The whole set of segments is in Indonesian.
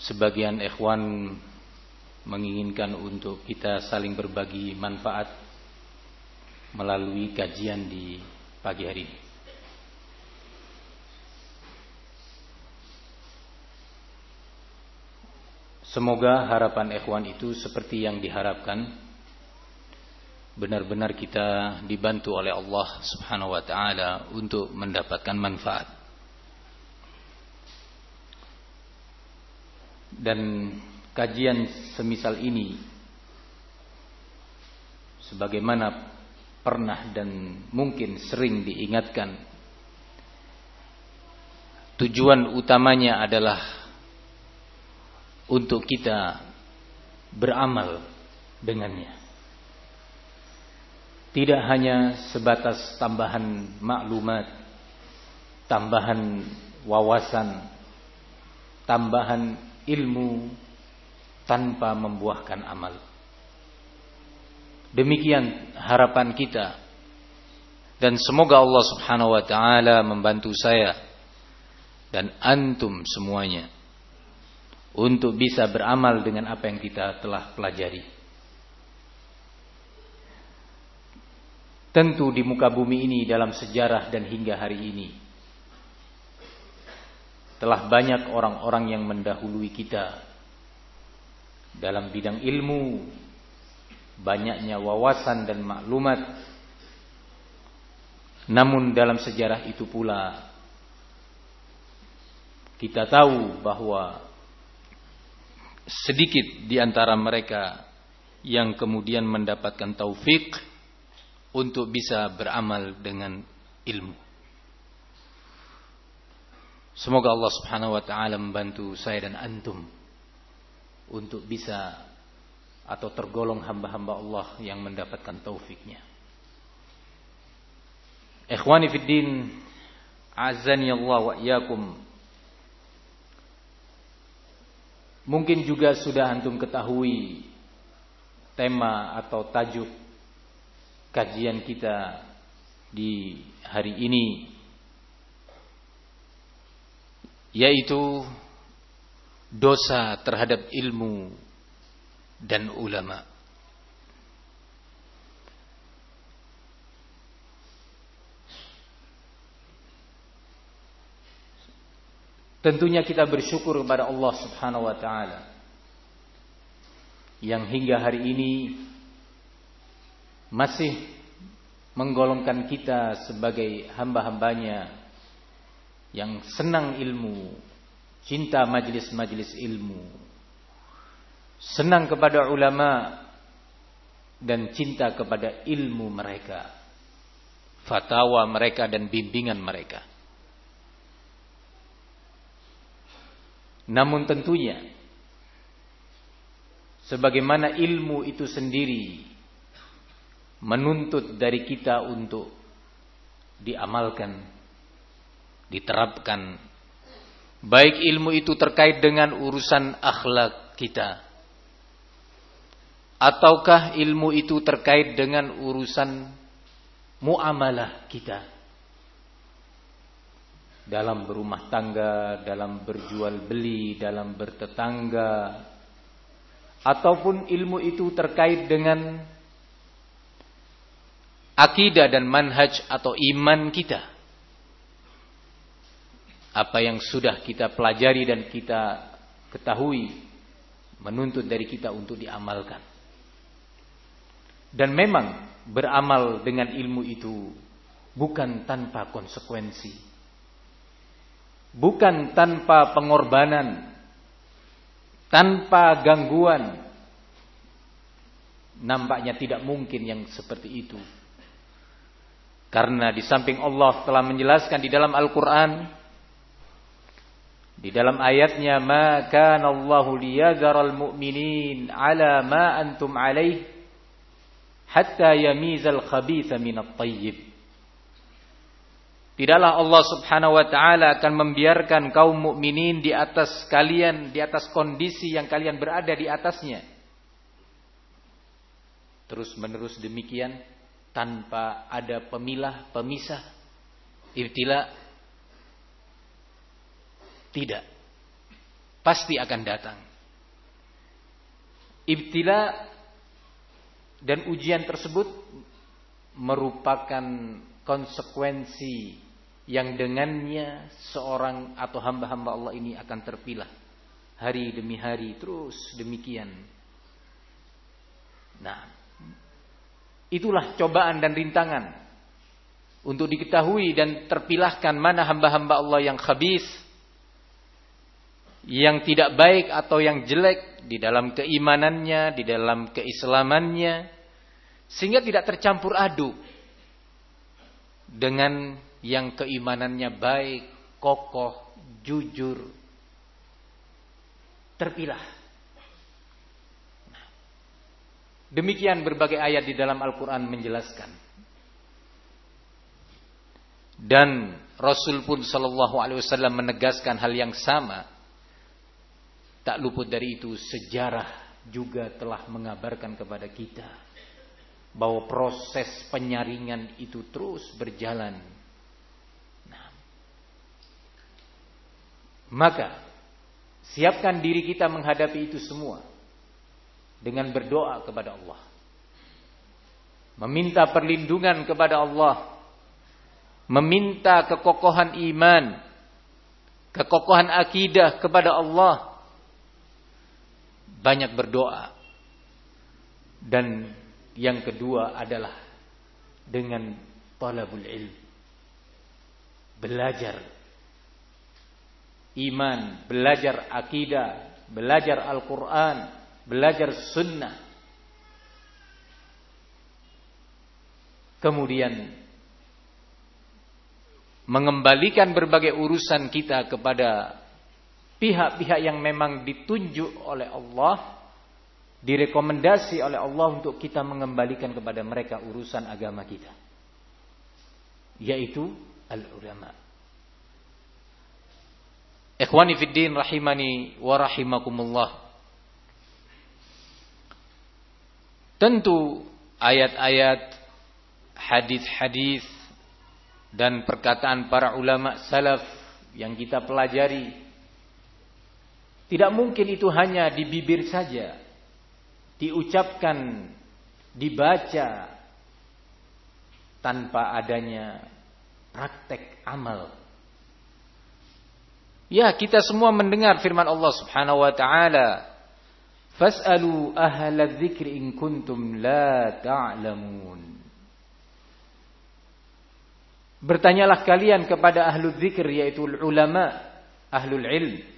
sebagian ikhwan menginginkan untuk kita saling berbagi manfaat melalui kajian di pagi hari ini. Semoga harapan ikhwan itu seperti yang diharapkan benar-benar kita dibantu oleh Allah Subhanahu wa taala untuk mendapatkan manfaat. Dan kajian semisal ini sebagaimana pernah dan mungkin sering diingatkan tujuan utamanya adalah untuk kita beramal dengannya. Tidak hanya sebatas tambahan maklumat, tambahan wawasan, tambahan ilmu tanpa membuahkan amal. Demikian harapan kita dan semoga Allah Subhanahu wa taala membantu saya dan antum semuanya untuk bisa beramal dengan apa yang kita telah pelajari. Tentu di muka bumi ini dalam sejarah dan hingga hari ini telah banyak orang-orang yang mendahului kita dalam bidang ilmu, banyaknya wawasan dan maklumat. Namun dalam sejarah itu pula kita tahu bahwa sedikit di antara mereka yang kemudian mendapatkan taufik untuk bisa beramal dengan ilmu. Semoga Allah Subhanahu wa taala membantu saya dan antum untuk bisa atau tergolong hamba-hamba Allah yang mendapatkan taufiknya. Ikhwani fid din, azani Allah wa iyyakum. Mungkin juga sudah antum ketahui tema atau tajuk kajian kita di hari ini yaitu dosa terhadap ilmu dan ulama. Tentunya kita bersyukur kepada Allah Subhanahu wa taala yang hingga hari ini masih menggolongkan kita sebagai hamba-hambanya yang senang ilmu, cinta majelis-majelis ilmu, senang kepada ulama dan cinta kepada ilmu mereka, fatwa mereka dan bimbingan mereka. Namun tentunya sebagaimana ilmu itu sendiri menuntut dari kita untuk diamalkan, diterapkan. Baik ilmu itu terkait dengan urusan akhlak kita. Ataukah ilmu itu terkait dengan urusan muamalah kita dalam berumah tangga, dalam berjual beli, dalam bertetangga, ataupun ilmu itu terkait dengan akidah dan manhaj atau iman kita. Apa yang sudah kita pelajari dan kita ketahui menuntut dari kita untuk diamalkan. Dan memang beramal dengan ilmu itu bukan tanpa konsekuensi bukan tanpa pengorbanan, tanpa gangguan. Nampaknya tidak mungkin yang seperti itu. Karena di samping Allah telah menjelaskan di dalam Al-Quran, di dalam ayatnya, "Ma kana Allahu liyadharal mu'minin ala ma antum alaih hatta yamizal khabitha minat tayyib." Tidaklah Allah Subhanahu wa taala akan membiarkan kaum mukminin di atas kalian, di atas kondisi yang kalian berada di atasnya. Terus menerus demikian tanpa ada pemilah, pemisah, ibtila. Tidak. pasti akan datang. Ibtila dan ujian tersebut merupakan konsekuensi yang dengannya seorang atau hamba-hamba Allah ini akan terpilah hari demi hari terus demikian. Nah, itulah cobaan dan rintangan untuk diketahui dan terpilahkan mana hamba-hamba Allah yang khabis yang tidak baik atau yang jelek di dalam keimanannya, di dalam keislamannya, sehingga tidak tercampur aduk dengan yang keimanannya baik, kokoh, jujur, terpilah. Demikian berbagai ayat di dalam Al-Quran menjelaskan. Dan Rasul pun Shallallahu Alaihi Wasallam menegaskan hal yang sama Tak luput dari itu sejarah juga telah mengabarkan kepada kita bahwa proses penyaringan itu terus berjalan. Nah, maka siapkan diri kita menghadapi itu semua dengan berdoa kepada Allah. Meminta perlindungan kepada Allah. Meminta kekokohan iman, kekokohan akidah kepada Allah banyak berdoa. Dan yang kedua adalah dengan talabul ilm. Belajar iman, belajar akidah, belajar Al-Quran, belajar sunnah. Kemudian mengembalikan berbagai urusan kita kepada pihak-pihak yang memang ditunjuk oleh Allah, direkomendasi oleh Allah untuk kita mengembalikan kepada mereka urusan agama kita. Yaitu al-ulama. Ikhwani fiddin rahimani wa rahimakumullah. Tentu ayat-ayat, hadis-hadis dan perkataan para ulama salaf yang kita pelajari tidak mungkin itu hanya di bibir saja. Diucapkan, dibaca tanpa adanya praktek amal. Ya, kita semua mendengar firman Allah Subhanahu wa taala, "Fas'alu ahla dzikri in kuntum la ta'lamun." Bertanyalah kalian kepada ahlu dzikir yaitu ulama, ahlul ilm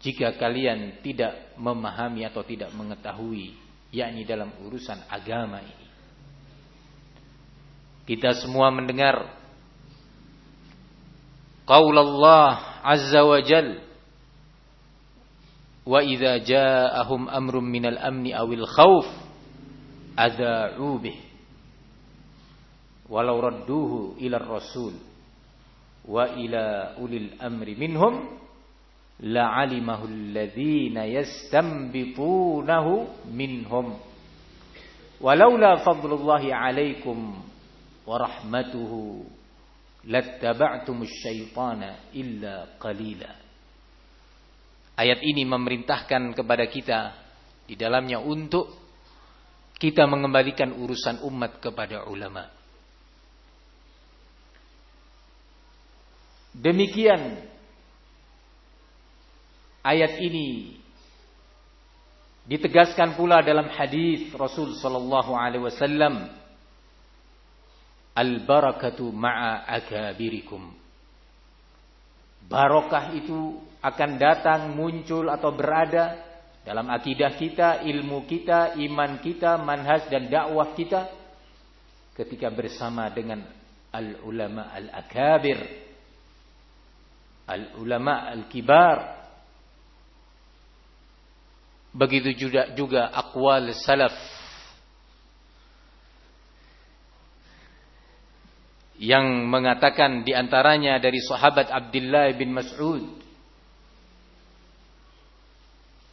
jika kalian tidak memahami atau tidak mengetahui yakni dalam urusan agama ini. Kita semua mendengar qaul Allah azza wa jal wa idza ja'ahum amrun minal amni awil khauf adha'u bih walau radduhu ila rasul wa ila ulil amri minhum la'alimahu alladhina yastanbitunahu minhum. Walaula fadlullahi alaikum wa rahmatuhu lattaba'tumus syaitana illa qalila. Ayat ini memerintahkan kepada kita di dalamnya untuk kita mengembalikan urusan umat kepada ulama. Demikian Ayat ini ditegaskan pula dalam hadis Rasul sallallahu alaihi wasallam al barakatu ma'a akabirikum. Barokah itu akan datang muncul atau berada dalam akidah kita, ilmu kita, iman kita, manhaj dan dakwah kita ketika bersama dengan al ulama al akabir al ulama al kibar Begitu juga juga akwal salaf. Yang mengatakan di antaranya dari sahabat Abdullah bin Mas'ud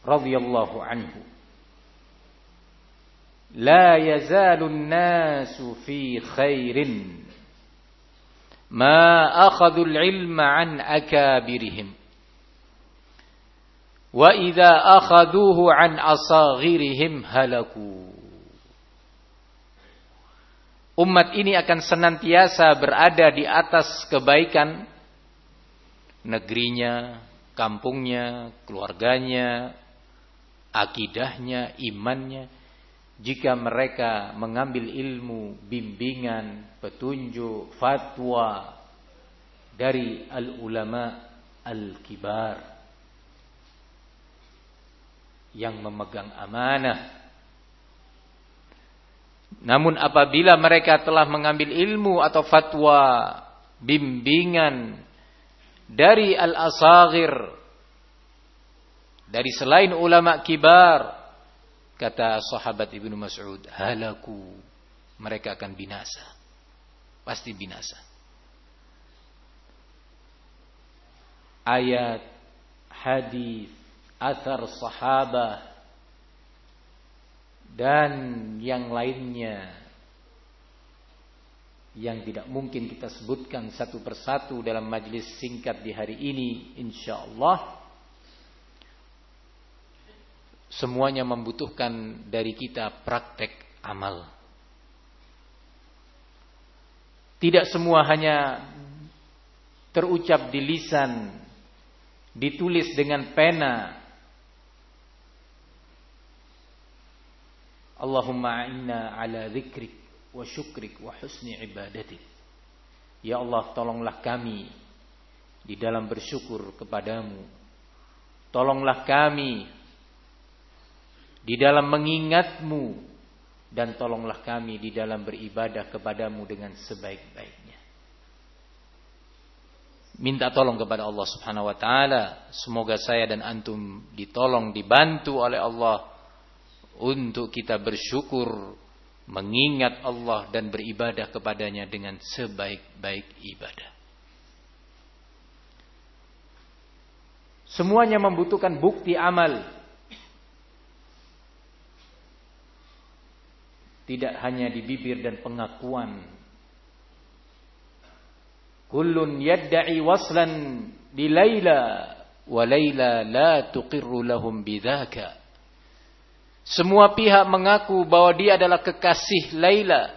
radhiyallahu anhu La yazalu an-nasu fi khairin. Ma akhadhu al-ilma an akabirihim wa idza akhaduhu an asaghirihim halaku. Umat ini akan senantiasa berada di atas kebaikan negerinya, kampungnya, keluarganya, akidahnya, imannya. Jika mereka mengambil ilmu, bimbingan, petunjuk, fatwa dari al-ulama al-kibar yang memegang amanah namun apabila mereka telah mengambil ilmu atau fatwa, bimbingan dari al-asaghir, dari selain ulama kibar, kata sahabat Ibnu Mas'ud, halaku, mereka akan binasa. Pasti binasa. Ayat, hadis, athar sahabat dan yang lainnya yang tidak mungkin kita sebutkan satu persatu dalam majlis singkat di hari ini insyaallah. Semuanya membutuhkan dari kita praktek amal. Tidak semua hanya terucap di lisan ditulis dengan pena Allahumma inna ala zikrik wa syukrik wa husni ibadatik. Ya Allah tolonglah kami di dalam bersyukur kepadamu. Tolonglah kami di dalam mengingatmu dan tolonglah kami di dalam beribadah kepadamu dengan sebaik-baiknya. Minta tolong kepada Allah Subhanahu wa taala, semoga saya dan antum ditolong, dibantu oleh Allah untuk kita bersyukur, mengingat Allah dan beribadah kepadanya dengan sebaik-baik ibadah. Semuanya membutuhkan bukti amal. Tidak hanya di bibir dan pengakuan. Kullun yadda'i waslan di Laila wa la tuqirru lahum bidzaka. Semua pihak mengaku bahwa dia adalah kekasih Laila.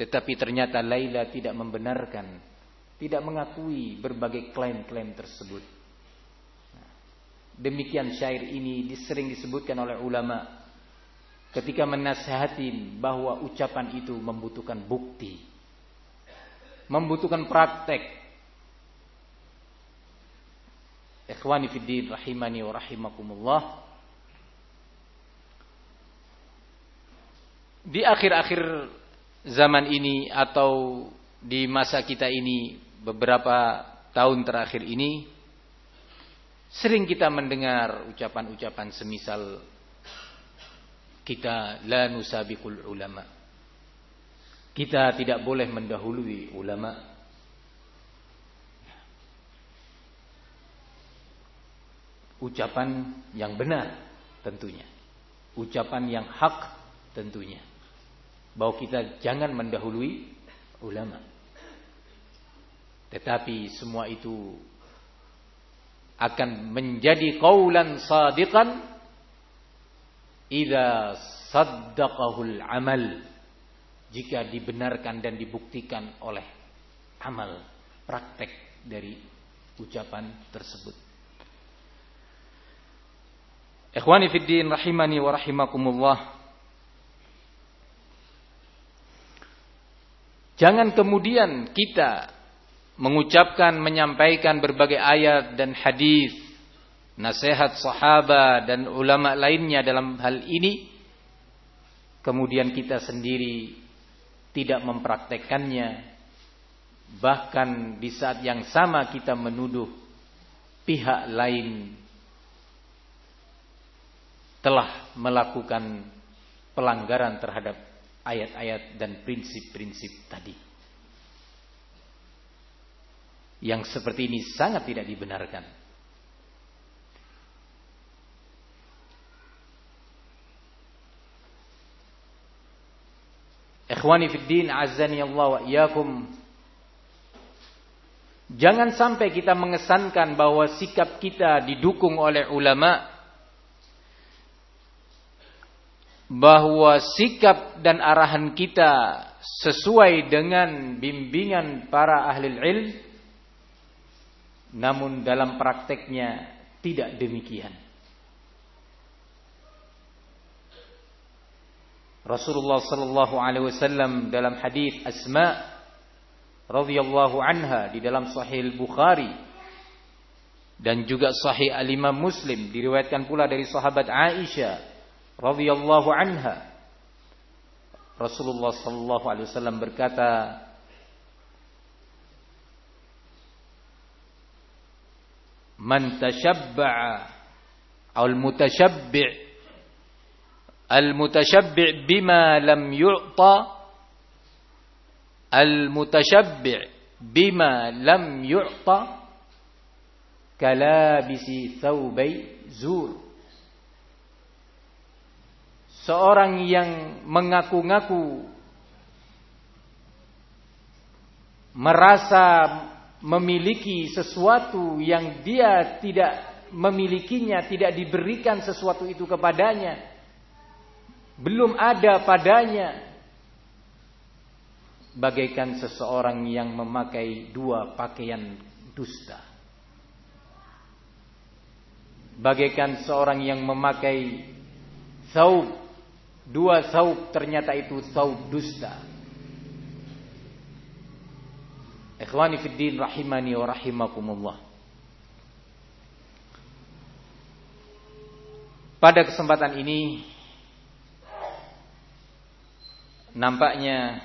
Tetapi ternyata Laila tidak membenarkan. Tidak mengakui berbagai klaim-klaim tersebut. Demikian syair ini sering disebutkan oleh ulama. Ketika menasihati bahwa ucapan itu membutuhkan bukti. Membutuhkan praktek. Ikhwani fiddin rahimani wa rahimakumullah. Di akhir-akhir zaman ini atau di masa kita ini beberapa tahun terakhir ini sering kita mendengar ucapan-ucapan semisal kita la nusabiqul ulama. Kita tidak boleh mendahului ulama. Ucapan yang benar tentunya. Ucapan yang hak tentunya bahwa kita jangan mendahului ulama. Tetapi semua itu akan menjadi qaulan sadiqan idza saddaqahul amal jika dibenarkan dan dibuktikan oleh amal praktek dari ucapan tersebut. Ikhwani fid din rahimani wa rahimakumullah. Jangan kemudian kita mengucapkan, menyampaikan berbagai ayat dan hadis, nasihat sahabat dan ulama lainnya dalam hal ini, kemudian kita sendiri tidak mempraktekannya, bahkan di saat yang sama kita menuduh pihak lain telah melakukan pelanggaran terhadap ayat-ayat dan prinsip-prinsip tadi. Yang seperti ini sangat tidak dibenarkan. Ikhwani fid din azani Allah wa iyyakum. Jangan sampai kita mengesankan bahwa sikap kita didukung oleh ulama bahwa sikap dan arahan kita sesuai dengan bimbingan para ahli ilm namun dalam prakteknya tidak demikian. Rasulullah sallallahu alaihi wasallam dalam hadis Asma radhiyallahu anha di dalam Sahih Bukhari dan juga Sahih Al-Imam Muslim diriwayatkan pula dari sahabat Aisyah radhiyallahu anha Rasulullah sallallahu alaihi wasallam berkata Man tashabba'a al-mutashabbi' al-mutashabbi' bima lam yu'ta al-mutashabbi' bima lam yu'ta kalabisi thawbai zur seorang yang mengaku-ngaku merasa memiliki sesuatu yang dia tidak memilikinya, tidak diberikan sesuatu itu kepadanya, belum ada padanya, bagaikan seseorang yang memakai dua pakaian dusta. Bagaikan seorang yang memakai saub, dua saub ternyata itu saub dusta. Ikhwani fid din rahimani wa rahimakumullah. Pada kesempatan ini nampaknya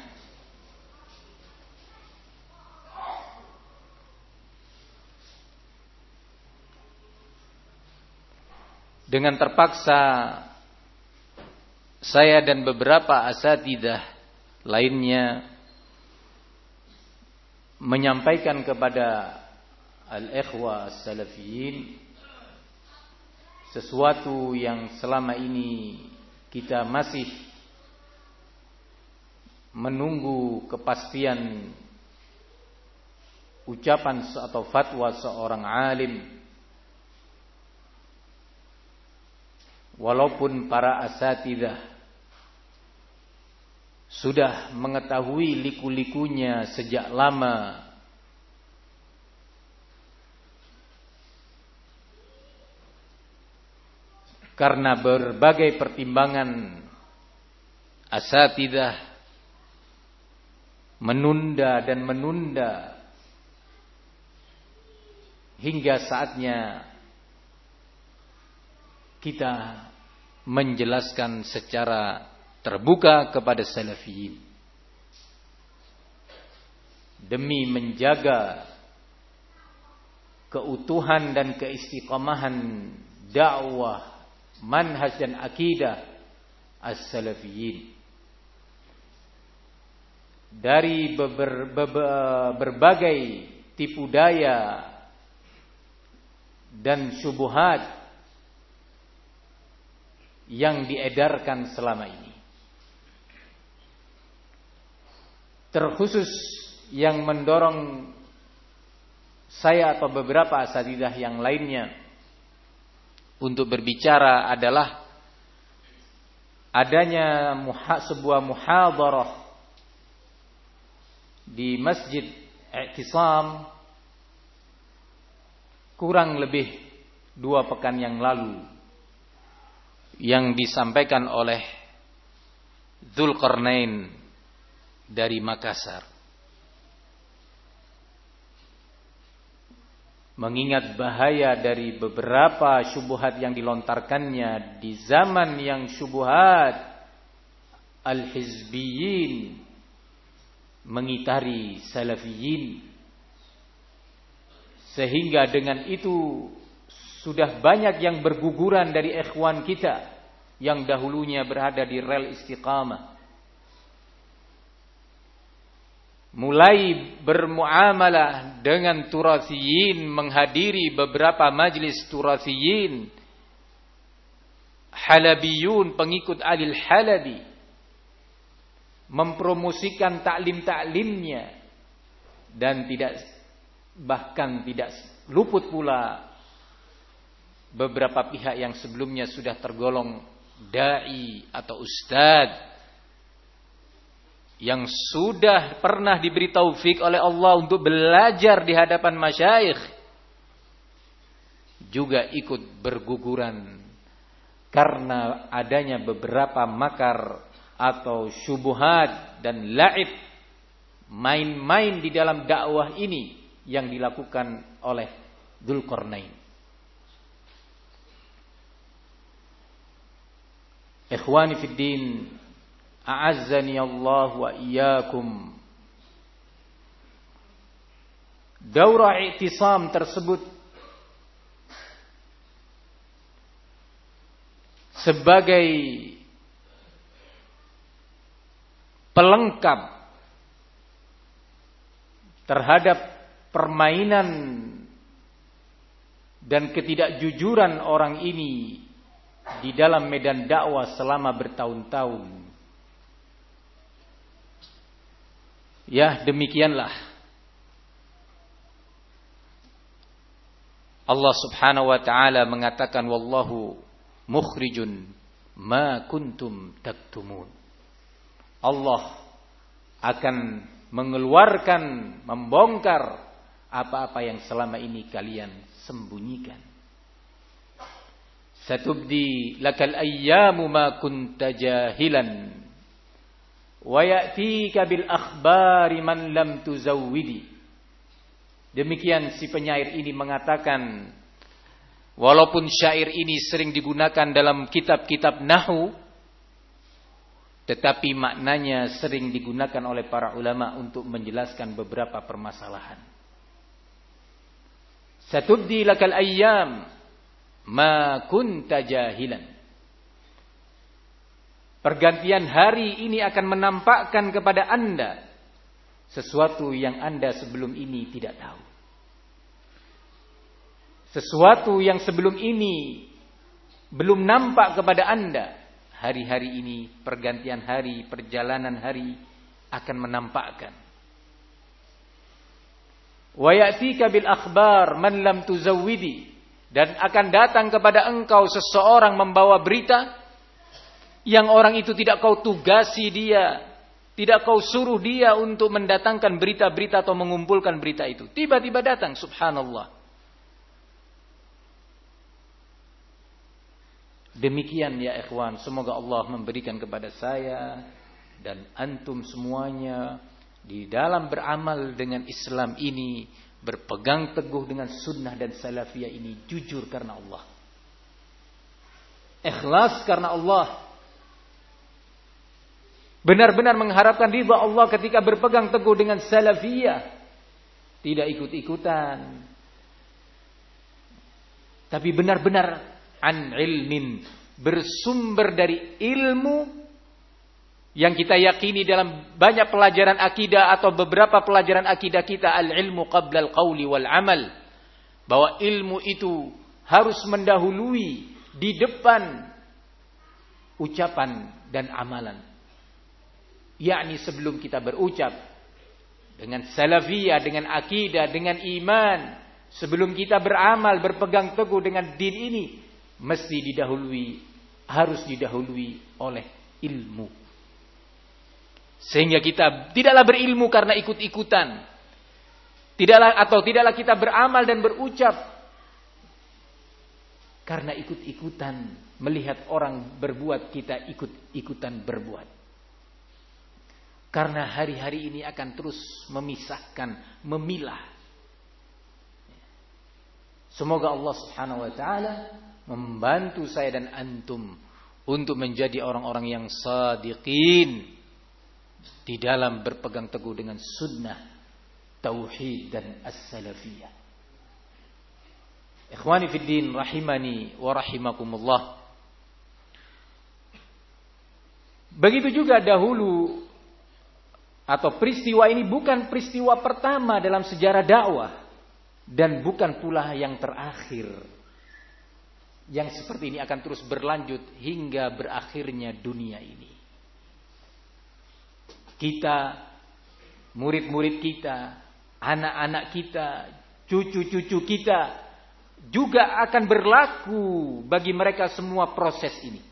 dengan terpaksa saya dan beberapa asatidah lainnya menyampaikan kepada al-ikhwa salafiyin sesuatu yang selama ini kita masih menunggu kepastian ucapan atau fatwa seorang alim walaupun para asatidah sudah mengetahui liku-likunya sejak lama karena berbagai pertimbangan asatidah menunda dan menunda hingga saatnya kita menjelaskan secara terbuka kepada salafiyin. Demi menjaga keutuhan dan keistiqamahan dakwah manhaj dan akidah as-salafiyin. Dari beber, beber, berbagai tipu daya dan syubhat yang diedarkan selama ini. Terkhusus yang mendorong saya atau beberapa asatidah yang lainnya untuk berbicara adalah adanya muha, sebuah muhadarah di Masjid I'tisam kurang lebih dua pekan yang lalu yang disampaikan oleh Zulkarnain dari Makassar. Mengingat bahaya dari beberapa syubuhat yang dilontarkannya di zaman yang syubuhat al-hizbiyin mengitari salafiyin sehingga dengan itu sudah banyak yang berguguran dari ikhwan kita yang dahulunya berada di rel istiqamah. Mulai bermuamalah dengan turasiyin, menghadiri beberapa majlis turasiyin, halabiyun, pengikut alil halabi, mempromosikan taklim-taklimnya, dan tidak bahkan tidak luput pula beberapa pihak yang sebelumnya sudah tergolong dai atau ustadz yang sudah pernah diberi taufik oleh Allah untuk belajar di hadapan masyayikh juga ikut berguguran karena adanya beberapa makar atau syubuhat dan laib main-main di dalam dakwah ini yang dilakukan oleh Dzulqarnain. Ikhwani fid din, a'azzani Allah wa iyyakum. Daurah i'tisam tersebut sebagai pelengkap terhadap permainan dan ketidakjujuran orang ini di dalam medan dakwah selama bertahun-tahun. Ya, demikianlah. Allah Subhanahu wa taala mengatakan wallahu mukhrijun ma kuntum taktumun. Allah akan mengeluarkan, membongkar apa-apa yang selama ini kalian sembunyikan. Satubdi lakal ayyamu ma kunta jahilan wa ya'tika bil akhbari man lam tuzawwidi. Demikian si penyair ini mengatakan Walaupun syair ini sering digunakan dalam kitab-kitab nahu, tetapi maknanya sering digunakan oleh para ulama untuk menjelaskan beberapa permasalahan. Satubdi lakal ayyam ma kunta jahilan. Pergantian hari ini akan menampakkan kepada Anda sesuatu yang Anda sebelum ini tidak tahu. Sesuatu yang sebelum ini belum nampak kepada anda. Hari-hari ini, pergantian hari, perjalanan hari akan menampakkan. Wa ya'tika bil akhbar man lam tuzawwidi dan akan datang kepada engkau seseorang membawa berita yang orang itu tidak kau tugasi dia, tidak kau suruh dia untuk mendatangkan berita-berita atau mengumpulkan berita itu. Tiba-tiba datang, subhanallah. Demikian ya ikhwan, semoga Allah memberikan kepada saya dan antum semuanya di dalam beramal dengan Islam ini berpegang teguh dengan sunnah dan salafiyah ini jujur karena Allah. Ikhlas karena Allah. Benar-benar mengharapkan ridha Allah ketika berpegang teguh dengan salafiyah. Tidak ikut-ikutan. Tapi benar-benar an ilmin bersumber dari ilmu yang kita yakini dalam banyak pelajaran akidah atau beberapa pelajaran akidah kita al ilmu qabla al qawli wal amal bahwa ilmu itu harus mendahului di depan ucapan dan amalan. Yakni sebelum kita berucap. Dengan salafiyah dengan akidah dengan iman. Sebelum kita beramal berpegang teguh dengan din ini mesti didahului harus didahului oleh ilmu. Sehingga kita tidaklah berilmu karena ikut-ikutan. Tidaklah atau tidaklah kita beramal dan berucap karena ikut-ikutan melihat orang berbuat kita ikut-ikutan berbuat. Karena hari-hari ini akan terus memisahkan, memilah. Semoga Allah Subhanahu wa taala membantu saya dan antum untuk menjadi orang-orang yang sadiqin di dalam berpegang teguh dengan sunnah, tauhid dan as-salafiyah. Ikhwani fid din rahimani wa rahimakumullah. Begitu juga dahulu atau peristiwa ini bukan peristiwa pertama dalam sejarah dakwah dan bukan pula yang terakhir yang seperti ini akan terus berlanjut hingga berakhirnya dunia ini. Kita, murid-murid kita, anak-anak kita, cucu-cucu kita juga akan berlaku bagi mereka semua proses ini.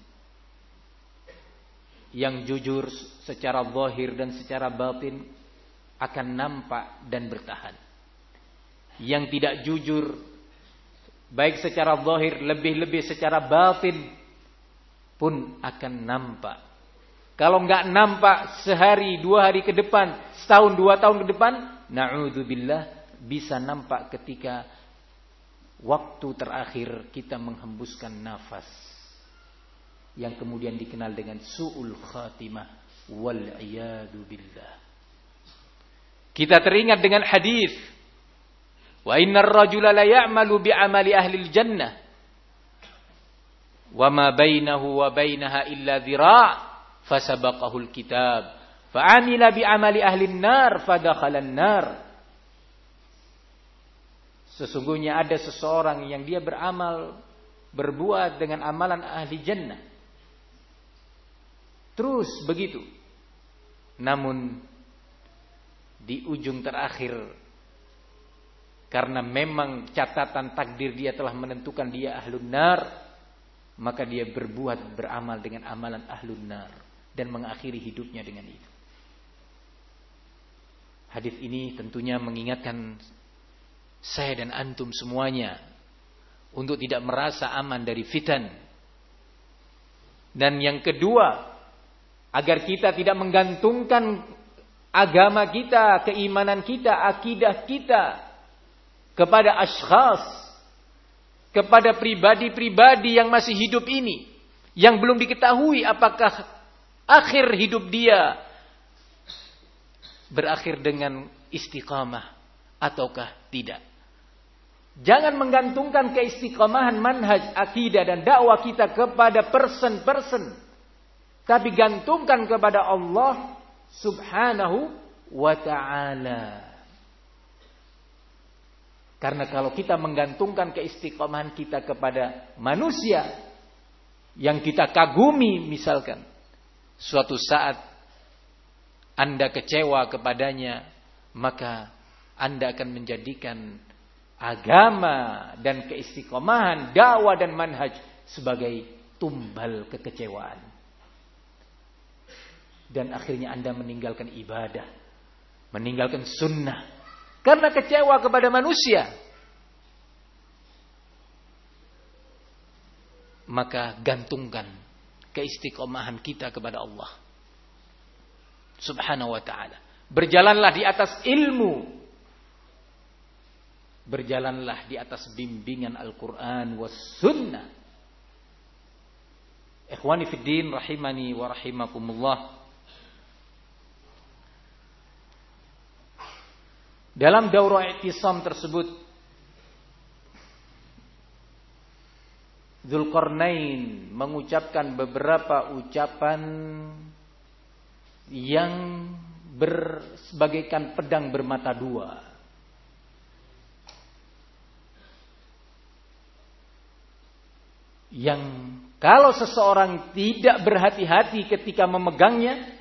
Yang jujur secara zahir dan secara batin akan nampak dan bertahan. Yang tidak jujur baik secara zahir lebih-lebih secara batin pun akan nampak. Kalau nggak nampak sehari dua hari ke depan, setahun dua tahun ke depan, naudzubillah bisa nampak ketika waktu terakhir kita menghembuskan nafas yang kemudian dikenal dengan su'ul khatimah wal billah. Kita teringat dengan hadis wa innar rajula la ya'malu amali ahli jannah wa ma bainahu wa bainaha illa dhira' fasabaqahu al-kitab fa'amila bi amali ahli an-nar fadakhala an-nar. Sesungguhnya ada seseorang yang dia beramal berbuat dengan amalan ahli jannah. Terus begitu. Namun di ujung terakhir karena memang catatan takdir dia telah menentukan dia ahlun nar, maka dia berbuat beramal dengan amalan ahlun nar dan mengakhiri hidupnya dengan itu. Hadis ini tentunya mengingatkan saya dan antum semuanya untuk tidak merasa aman dari fitan. Dan yang kedua, agar kita tidak menggantungkan agama kita, keimanan kita, akidah kita kepada ashkhas, kepada pribadi-pribadi yang masih hidup ini, yang belum diketahui apakah akhir hidup dia berakhir dengan istiqamah ataukah tidak. Jangan menggantungkan keistiqomahan manhaj akidah dan dakwah kita kepada person-person tapi gantungkan kepada Allah Subhanahu wa taala. Karena kalau kita menggantungkan keistiqomahan kita kepada manusia yang kita kagumi misalkan suatu saat Anda kecewa kepadanya maka Anda akan menjadikan agama dan keistiqomahan dakwah dan manhaj sebagai tumbal kekecewaan dan akhirnya Anda meninggalkan ibadah, meninggalkan sunnah karena kecewa kepada manusia. Maka gantungkan keistiqomahan kita kepada Allah Subhanahu wa taala. Berjalanlah di atas ilmu. Berjalanlah di atas bimbingan Al-Qur'an was sunnah. Ikhwani fid din rahimani wa rahimakumullah. Dalam daurah iktisam tersebut Zulkarnain mengucapkan beberapa ucapan yang berbagaikan pedang bermata dua. Yang kalau seseorang tidak berhati-hati ketika memegangnya,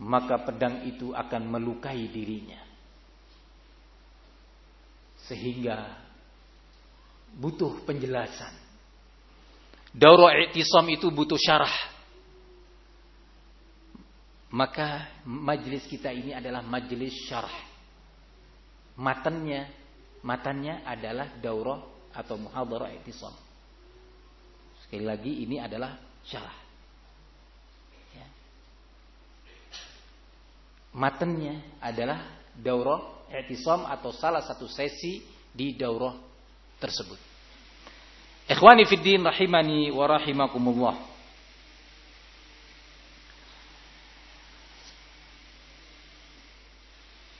maka pedang itu akan melukai dirinya. Sehingga butuh penjelasan. Daurah i'tisam itu butuh syarah. Maka majlis kita ini adalah majlis syarah. Matannya, matannya adalah daurah atau muhadarah i'tisam. Sekali lagi ini adalah syarah. Ya. Matannya adalah daurah i'tisam atau salah satu sesi di daurah tersebut. Ikhwani fid din rahimani wa rahimakumullah.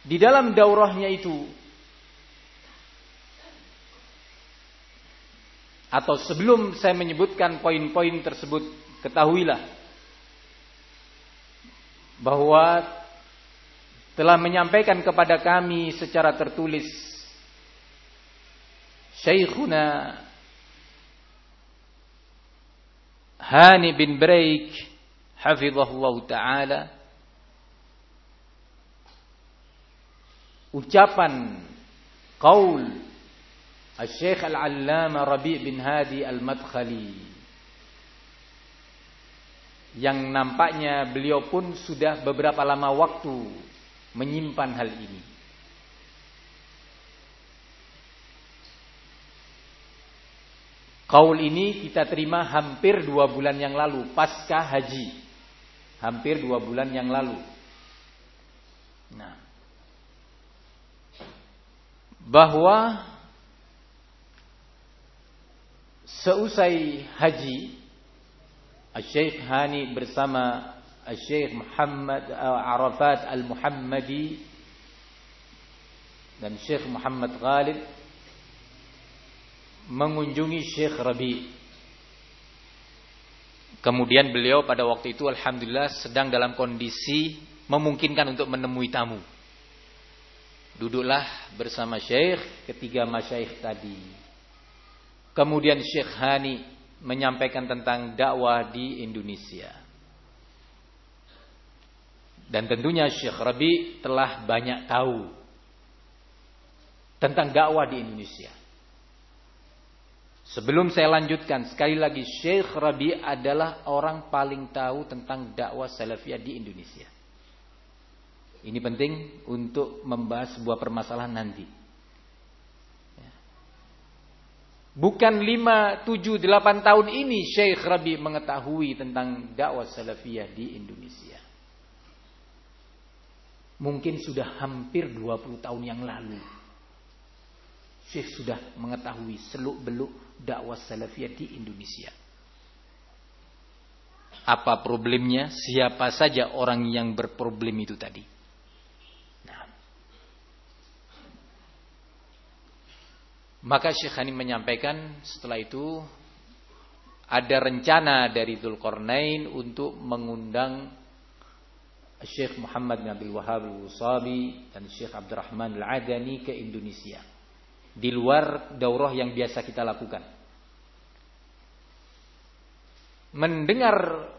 Di dalam daurahnya itu atau sebelum saya menyebutkan poin-poin tersebut, ketahuilah bahwa telah menyampaikan kepada kami secara tertulis Syekhuna Hani bin Breik hafizahullah taala ucapan qaul Al-Syekh Al-Allama Rabi' bin Hadi Al-Madkhali yang nampaknya beliau pun sudah beberapa lama waktu menyimpan hal ini. Kaul ini kita terima hampir dua bulan yang lalu, pasca haji. Hampir dua bulan yang lalu. Nah, bahwa seusai haji Syekh Hani bersama Syekh Muhammad uh, Arafat Al-Muhammadi dan Syekh Muhammad Ghalib mengunjungi Syekh Rabi. Kemudian beliau pada waktu itu alhamdulillah sedang dalam kondisi memungkinkan untuk menemui tamu. Duduklah bersama Syekh ketiga masyaikh tadi. Kemudian Syekh Hani menyampaikan tentang dakwah di Indonesia. Dan tentunya Syekh Rabi telah banyak tahu tentang dakwah di Indonesia. Sebelum saya lanjutkan, sekali lagi Syekh Rabi adalah orang paling tahu tentang dakwah salafiyah di Indonesia. Ini penting untuk membahas sebuah permasalahan nanti. Bukan 5, 7, 8 tahun ini Syekh Rabi mengetahui tentang dakwah salafiyah di Indonesia. Mungkin sudah hampir 20 tahun yang lalu. Syekh sudah mengetahui seluk-beluk dakwah salafiyah di Indonesia. Apa problemnya? Siapa saja orang yang berproblem itu tadi? Maka Syekh Hanim menyampaikan setelah itu ada rencana dari Dzulqarnain untuk mengundang Syekh Muhammad bin Wahab Al-Wusabi dan Syekh Abdurrahman Al-Adani ke Indonesia. Di luar daurah yang biasa kita lakukan. Mendengar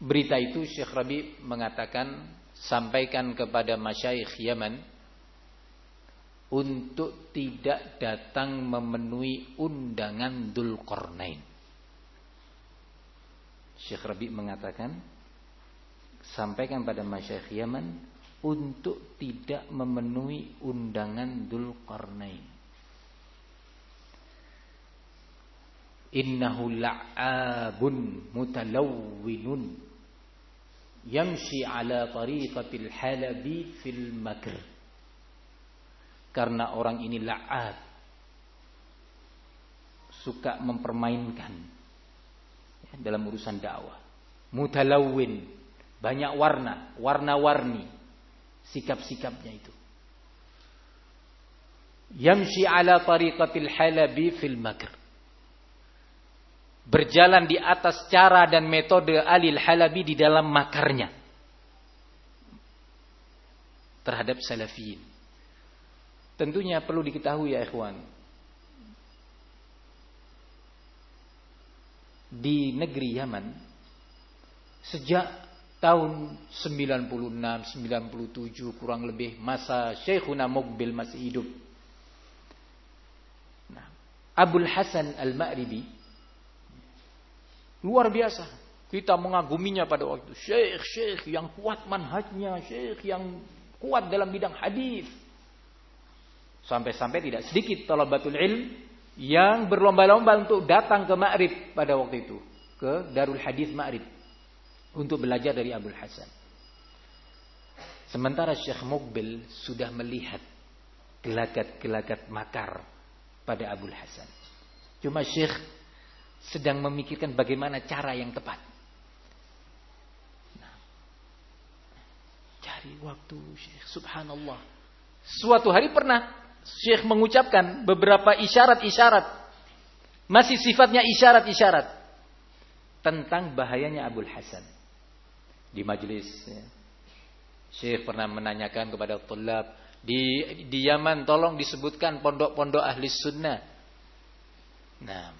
berita itu Syekh Rabi mengatakan sampaikan kepada masyayikh Yaman untuk tidak datang memenuhi undangan Dul Qornain. Syekh Rabi mengatakan, sampaikan pada masyayikh Yaman untuk tidak memenuhi undangan Dul Qarnain. Innahu la'abun mutalawwinun yamshi ala tariqatil halabi fil makr. Karena orang ini la'at suka mempermainkan ya, dalam urusan dakwah. Mutalawin banyak warna warna-warni sikap-sikapnya itu. Yamshi ala tariqatil halabi fil makr. Berjalan di atas cara dan metode alil halabi di dalam makarnya. Terhadap salafiyin. Tentunya perlu diketahui ya ikhwan. Di negeri Yaman sejak tahun 96, 97 kurang lebih masa Syekhuna Muqbil masih hidup. Nah, Abdul Hasan Al-Ma'ribi luar biasa. Kita mengaguminya pada waktu itu. Syekh-syekh yang kuat manhajnya, syekh yang kuat dalam bidang hadis. Sampai-sampai tidak sedikit talabatul ilm yang berlomba-lomba untuk datang ke Ma'rib pada waktu itu. Ke Darul Hadis Ma'rib. Untuk belajar dari Abdul Hasan. Sementara Syekh Mukbil sudah melihat gelagat-gelagat makar pada Abdul Hasan. Cuma Syekh sedang memikirkan bagaimana cara yang tepat. Nah, cari waktu Syekh, subhanallah. Suatu hari pernah Syekh mengucapkan beberapa isyarat-isyarat. Masih sifatnya isyarat-isyarat. Tentang bahayanya Abdul Hasan. Di majelis. Ya. Syekh pernah menanyakan kepada tulab. Di, di Yaman tolong disebutkan pondok-pondok ahli sunnah. Nah.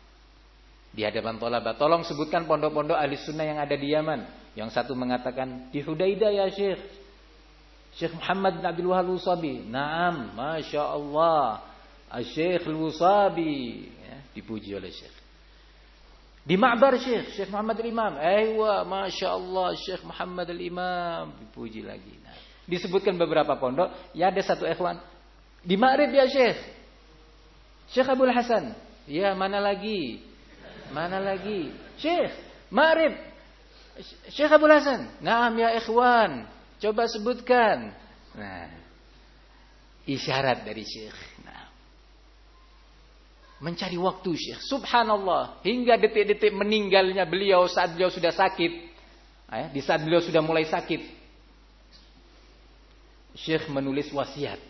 Di hadapan tolaba. Tolong sebutkan pondok-pondok ahli sunnah yang ada di Yaman. Yang satu mengatakan di Hudaidah ya Syekh. Syekh Muhammad bin Abdul Wahab Al-Wusabi. Naam, Masya Allah. Syekh Al-Wusabi. Ya, dipuji oleh Syekh. Di Ma'bar Syekh, Syekh Muhammad Al-Imam. Aywa, Masya Allah, Syekh Muhammad Al-Imam. Dipuji lagi. Nah, disebutkan beberapa pondok. Ya ada satu ikhwan. Di Ma'rib ya Syekh. Syekh Abdul Hasan. Ya mana lagi? Mana lagi? Syekh, Ma'rib. Syekh Abdul Hasan. Naam ya ikhwan. Coba sebutkan. Nah, isyarat dari Syekh. Mencari waktu Syekh. Subhanallah, hingga detik-detik meninggalnya beliau saat beliau sudah sakit. Eh, di saat beliau sudah mulai sakit. Syekh menulis wasiat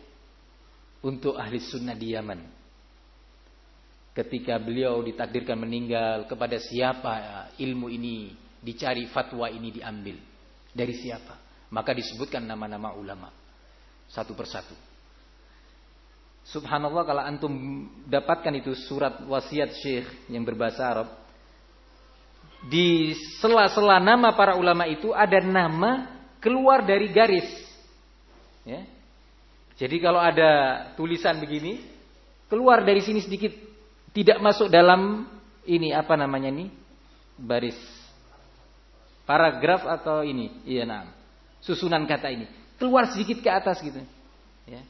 untuk ahli sunnah di Yaman. Ketika beliau ditakdirkan meninggal, kepada siapa ilmu ini dicari, fatwa ini diambil? Dari siapa? Maka disebutkan nama-nama ulama satu persatu. Subhanallah kalau antum dapatkan itu surat wasiat Syekh yang berbahasa Arab di sela-sela nama para ulama itu ada nama keluar dari garis. Ya. Jadi kalau ada tulisan begini keluar dari sini sedikit tidak masuk dalam ini apa namanya ini baris paragraf atau ini iya nah susunan kata ini. Keluar sedikit ke atas gitu. Ya.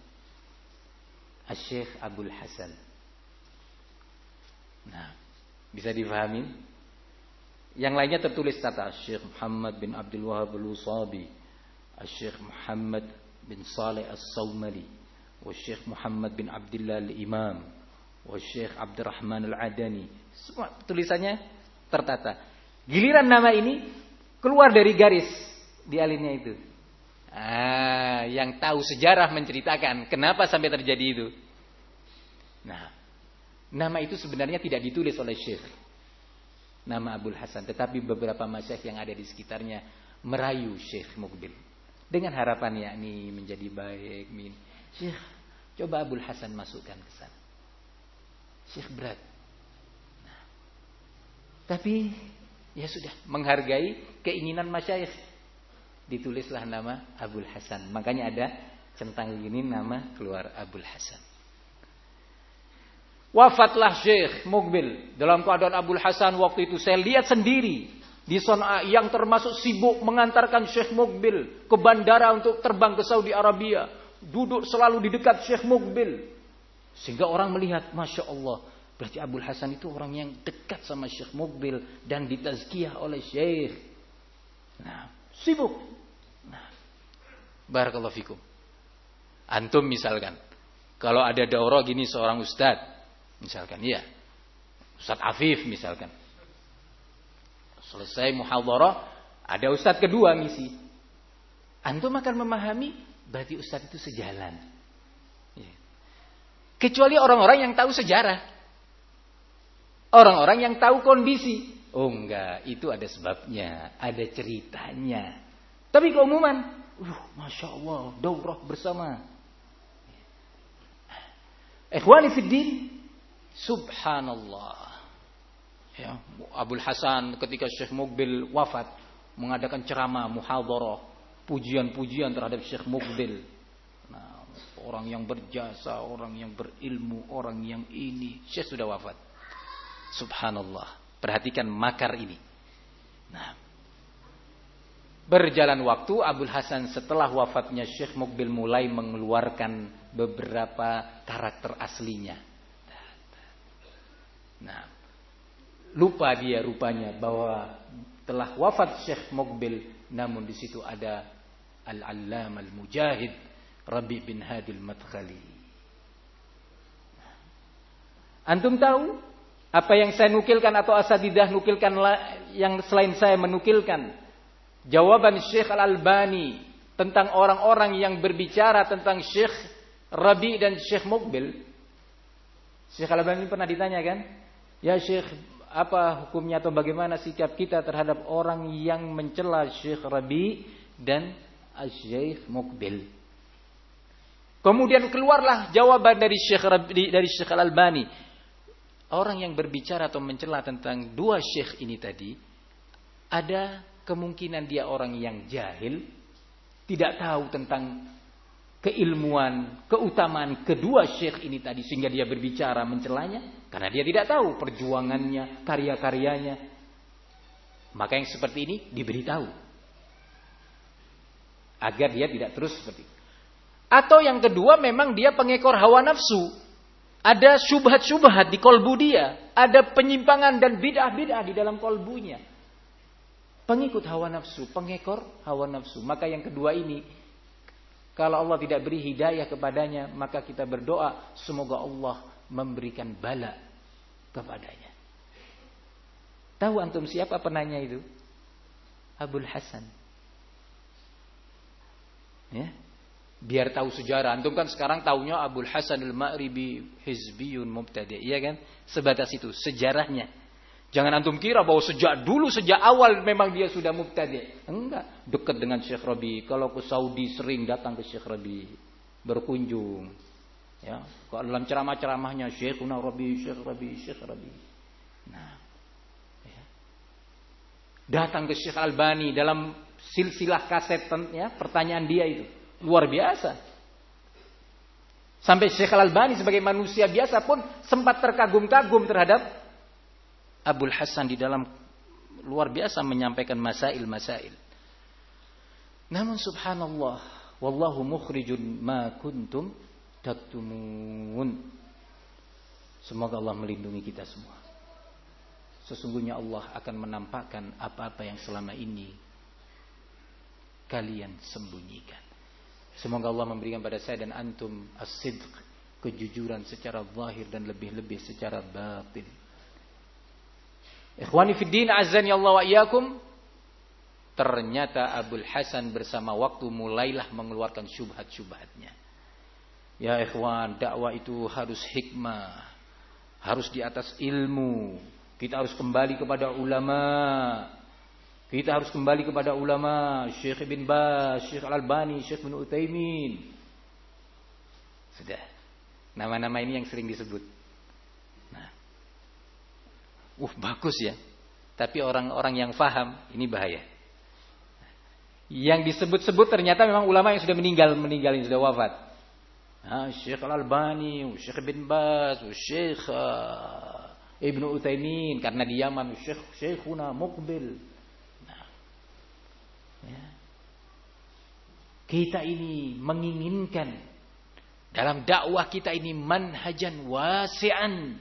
Asyikh Abdul Hasan. Nah, bisa difahami? Yang lainnya tertulis kata Syekh Muhammad bin Abdul Wahab Al-Usabi, Syekh Muhammad bin Saleh As-Sawmali, Syekh Muhammad bin Abdullah Al-Imam, Syekh Abdurrahman Al-Adani. Semua tulisannya tertata. Giliran nama ini keluar dari garis di alinnya itu. Ah, yang tahu sejarah menceritakan kenapa sampai terjadi itu. Nah, nama itu sebenarnya tidak ditulis oleh Syekh. Nama Abdul Hasan, tetapi beberapa masyayikh yang ada di sekitarnya merayu Syekh Mukbil dengan harapan yakni menjadi baik. Min. Syekh, coba Abdul Hasan masukkan ke sana. Syekh berat. Nah, tapi ya sudah menghargai keinginan masyayikh ditulislah nama Abul Hasan. Makanya ada centang gini nama keluar Abul Hasan. Wafatlah Syekh Mukbil dalam keadaan Abul Hasan waktu itu saya lihat sendiri di Sana'a yang termasuk sibuk mengantarkan Syekh Mukbil ke bandara untuk terbang ke Saudi Arabia. Duduk selalu di dekat Syekh Mukbil. Sehingga orang melihat, Masya Allah. Berarti Abul Hasan itu orang yang dekat sama Syekh Mukbil dan ditazkiyah oleh Syekh. Nah, sibuk Barakallahu fikum. Antum misalkan, kalau ada daurah gini seorang ustad, misalkan, iya. Ustad Afif misalkan. Selesai muhadharah, ada ustad kedua misi. Antum akan memahami, berarti ustad itu sejalan. Ya. Kecuali orang-orang yang tahu sejarah. Orang-orang yang tahu kondisi. Oh enggak, itu ada sebabnya, ada ceritanya. Tapi keumuman, Uh, Masya Allah, daurah bersama. Ikhwani Fiddin, Subhanallah. Ya, Abdul Hasan ketika Syekh Mukbil wafat mengadakan ceramah muhadharah, pujian-pujian terhadap Syekh Mukbil. Nah, orang yang berjasa, orang yang berilmu, orang yang ini, Syekh sudah wafat. Subhanallah. Perhatikan makar ini. Nah, Berjalan waktu Abdul Hasan setelah wafatnya Syekh Mukbil mulai mengeluarkan beberapa karakter aslinya. Nah, lupa dia rupanya bahwa telah wafat Syekh Mukbil namun di situ ada Al-Allam Al-Mujahid Rabi bin Hadil Madkhali. Antum tahu apa yang saya nukilkan atau asadidah nukilkan yang selain saya menukilkan jawaban Syekh Al-Albani tentang orang-orang yang berbicara tentang Syekh Rabi dan Syekh Mukbil. Syekh Al-Albani pernah ditanya kan? Ya Syekh, apa hukumnya atau bagaimana sikap kita terhadap orang yang mencela Syekh Rabi dan Syekh Mukbil? Kemudian keluarlah jawaban dari Syekh Rabi, dari Syekh Al-Albani. Orang yang berbicara atau mencela tentang dua syekh ini tadi ada kemungkinan dia orang yang jahil, tidak tahu tentang keilmuan, keutamaan kedua syekh ini tadi sehingga dia berbicara mencelanya karena dia tidak tahu perjuangannya, karya-karyanya. Maka yang seperti ini diberitahu agar dia tidak terus seperti itu. Atau yang kedua memang dia pengekor hawa nafsu. Ada syubhat-syubhat di kolbu dia, ada penyimpangan dan bid'ah-bid'ah di dalam kolbunya. Pengikut hawa nafsu, pengekor hawa nafsu. Maka yang kedua ini kalau Allah tidak beri hidayah kepadanya, maka kita berdoa semoga Allah memberikan bala kepadanya. Tahu antum siapa penanya itu? Abul Hasan. Ya. Biar tahu sejarah. Antum kan sekarang tahunya Abul Hasan al-Ma'ribi hizbiyun mubtadi. Iya kan? Sebatas itu sejarahnya. Jangan antum kira bahwa sejak dulu, sejak awal memang dia sudah mubtadi. Enggak. Dekat dengan Syekh Rabi. Kalau ke Saudi sering datang ke Syekh Rabi. Berkunjung. Ya, kalau dalam ceramah-ceramahnya Syekhuna Rabi, Syekh Rabi, Syekh Rabi. Nah, ya. Datang ke Syekh Albani dalam silsilah kaset ya, pertanyaan dia itu. Luar biasa. Sampai Syekh Al-Albani sebagai manusia biasa pun sempat terkagum-kagum terhadap Abul Hasan di dalam luar biasa menyampaikan masail-masail. Namun subhanallah, wallahu mukhrijun ma kuntum taktumun. Semoga Allah melindungi kita semua. Sesungguhnya Allah akan menampakkan apa-apa yang selama ini kalian sembunyikan. Semoga Allah memberikan pada saya dan antum as-sidq, kejujuran secara zahir dan lebih-lebih secara batin. Ikhwani fiddin azani Allah wa iyyakum. Ternyata Abul Hasan bersama waktu mulailah mengeluarkan syubhat-syubhatnya. Ya ikhwan, dakwah itu harus hikmah. Harus di atas ilmu. Kita harus kembali kepada ulama. Kita harus kembali kepada ulama. Syekh Ibn Bas, Syekh Al-Albani, Syekh Ibn Uthaymin. Sudah. Nama-nama ini yang sering disebut. Uh bagus ya. Tapi orang-orang yang faham ini bahaya. Yang disebut-sebut ternyata memang ulama yang sudah meninggal, meninggal yang sudah wafat. Ah, Syekh Al-Albani, Syekh bin Baz, Syekh uh, Ibnu Utsaimin karena di Yaman Syekh Syekhuna Muqbil. Nah, ya. Kita ini menginginkan dalam dakwah kita ini manhajan wasi'an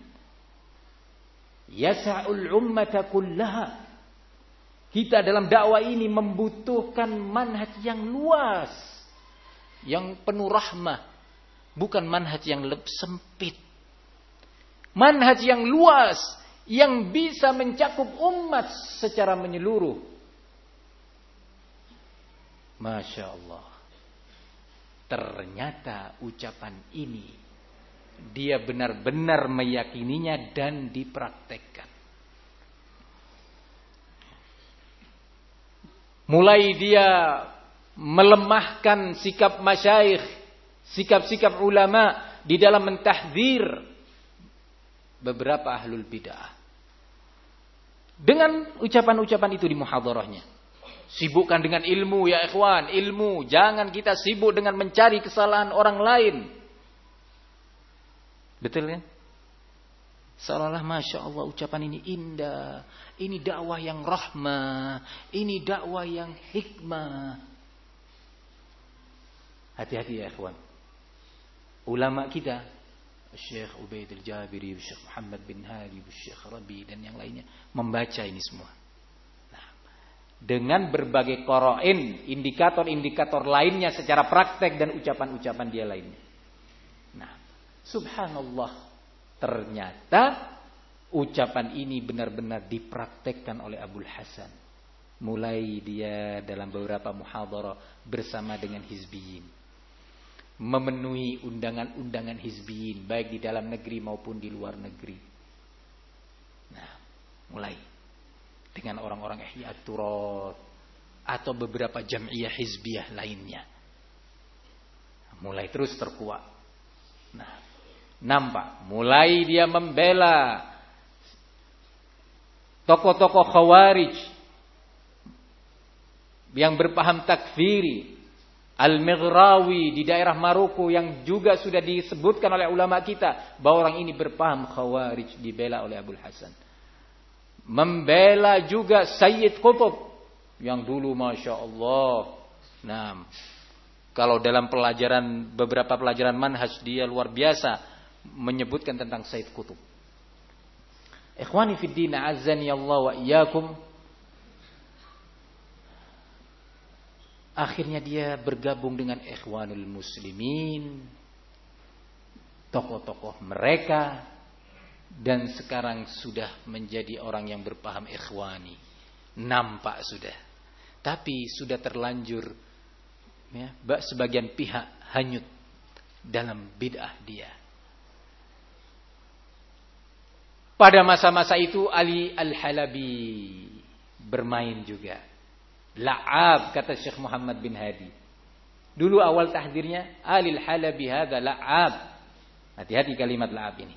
yasa'ul ummata kullaha. Kita dalam dakwah ini membutuhkan manhaj yang luas, yang penuh rahmah, bukan manhaj yang lebih sempit. Manhaj yang luas, yang bisa mencakup umat secara menyeluruh. Masya Allah. Ternyata ucapan ini dia benar-benar meyakininya dan dipraktekkan. Mulai dia melemahkan sikap masyaikh, sikap-sikap ulama di dalam mentahdir beberapa ahlul bid'ah. Dengan ucapan-ucapan itu di muhadarahnya. Sibukkan dengan ilmu ya ikhwan, ilmu. Jangan kita sibuk dengan mencari kesalahan orang lain. Betul kan? Seolah-olah Masya Allah ucapan ini indah. Ini dakwah yang rahmah. Ini dakwah yang hikmah. Hati-hati ya ikhwan. Ulama kita. Syekh Ubaid al-Jabiri, Syekh Muhammad bin Hadi, Syekh Rabi dan yang lainnya. Membaca ini semua. Nah, dengan berbagai koroin, indikator-indikator lainnya secara praktek dan ucapan-ucapan dia lainnya. Subhanallah. Ternyata ucapan ini benar-benar dipraktekkan oleh Abdul Hasan. Mulai dia dalam beberapa muhadarah bersama dengan hizbiyin. Memenuhi undangan-undangan hizbiyin. Baik di dalam negeri maupun di luar negeri. Nah, mulai. Dengan orang-orang ihya. Atau beberapa jam'iyah hizbiyah lainnya. Mulai terus terkuat. Nah, Nampak, mulai dia membela tokoh-tokoh khawarij yang berpaham takfiri, Al-Mighrawi di daerah Maroko yang juga sudah disebutkan oleh ulama kita bahwa orang ini berpaham khawarij dibela oleh Abdul Hasan. Membela juga Sayyid Qutb. Yang dulu Masya Allah. Nah, kalau dalam pelajaran beberapa pelajaran manhaj dia luar biasa menyebutkan tentang Sayyid Qutb. Ikhwani fi din azani Allah wa iyyakum. Akhirnya dia bergabung dengan Ikhwanul Muslimin, tokoh-tokoh mereka, dan sekarang sudah menjadi orang yang berpaham ikhwani. Nampak sudah. Tapi sudah terlanjur ya, sebagian pihak hanyut dalam bid'ah dia. Pada masa-masa itu Ali Al-Halabi bermain juga La'ab kata Syekh Muhammad bin Hadi. Dulu awal tahdirnya alil halabi hadza la'ab. Hati-hati kalimat la'ab ini.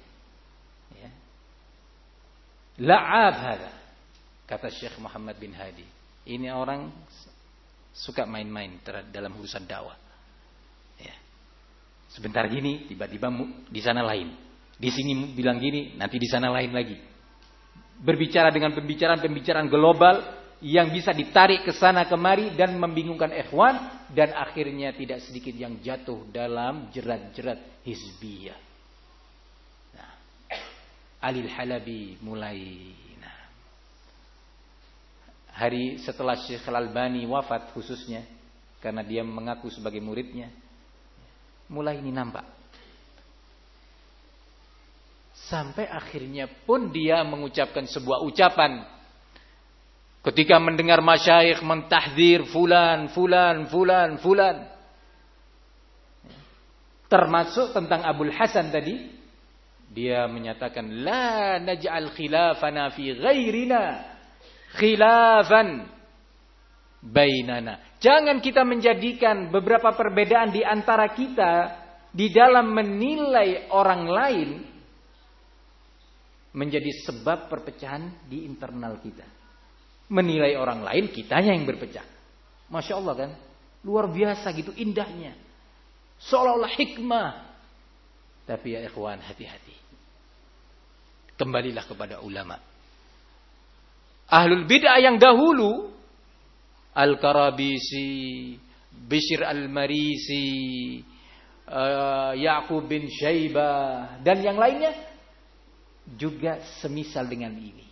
La'ab hadza kata Syekh Muhammad bin Hadi. Ini orang suka main-main dalam urusan dakwah. Ya. Sebentar gini tiba-tiba di sana lain. Di sini bilang gini, nanti di sana lain lagi. Berbicara dengan pembicaraan-pembicaraan global yang bisa ditarik ke sana kemari dan membingungkan ikhwan dan akhirnya tidak sedikit yang jatuh dalam jerat-jerat hizbiyah. Alil Halabi mulai nah, hari setelah Syekh Al-Albani wafat khususnya karena dia mengaku sebagai muridnya mulai ini nampak sampai akhirnya pun dia mengucapkan sebuah ucapan Ketika mendengar masyayikh mentahdir fulan, fulan, fulan, fulan. Termasuk tentang Abul Hasan tadi. Dia menyatakan, La naj'al khilafana fi ghairina. Khilafan bainana. Jangan kita menjadikan beberapa perbedaan di antara kita di dalam menilai orang lain menjadi sebab perpecahan di internal kita menilai orang lain, kitanya yang berpecah. Masya Allah kan? Luar biasa gitu indahnya. Seolah-olah hikmah. Tapi ya ikhwan hati-hati. Kembalilah kepada ulama. Ahlul bid'ah yang dahulu. Al-Karabisi. Bishr Al-Marisi. Uh, Ya'qub bin Syaibah. Dan yang lainnya. Juga semisal dengan ini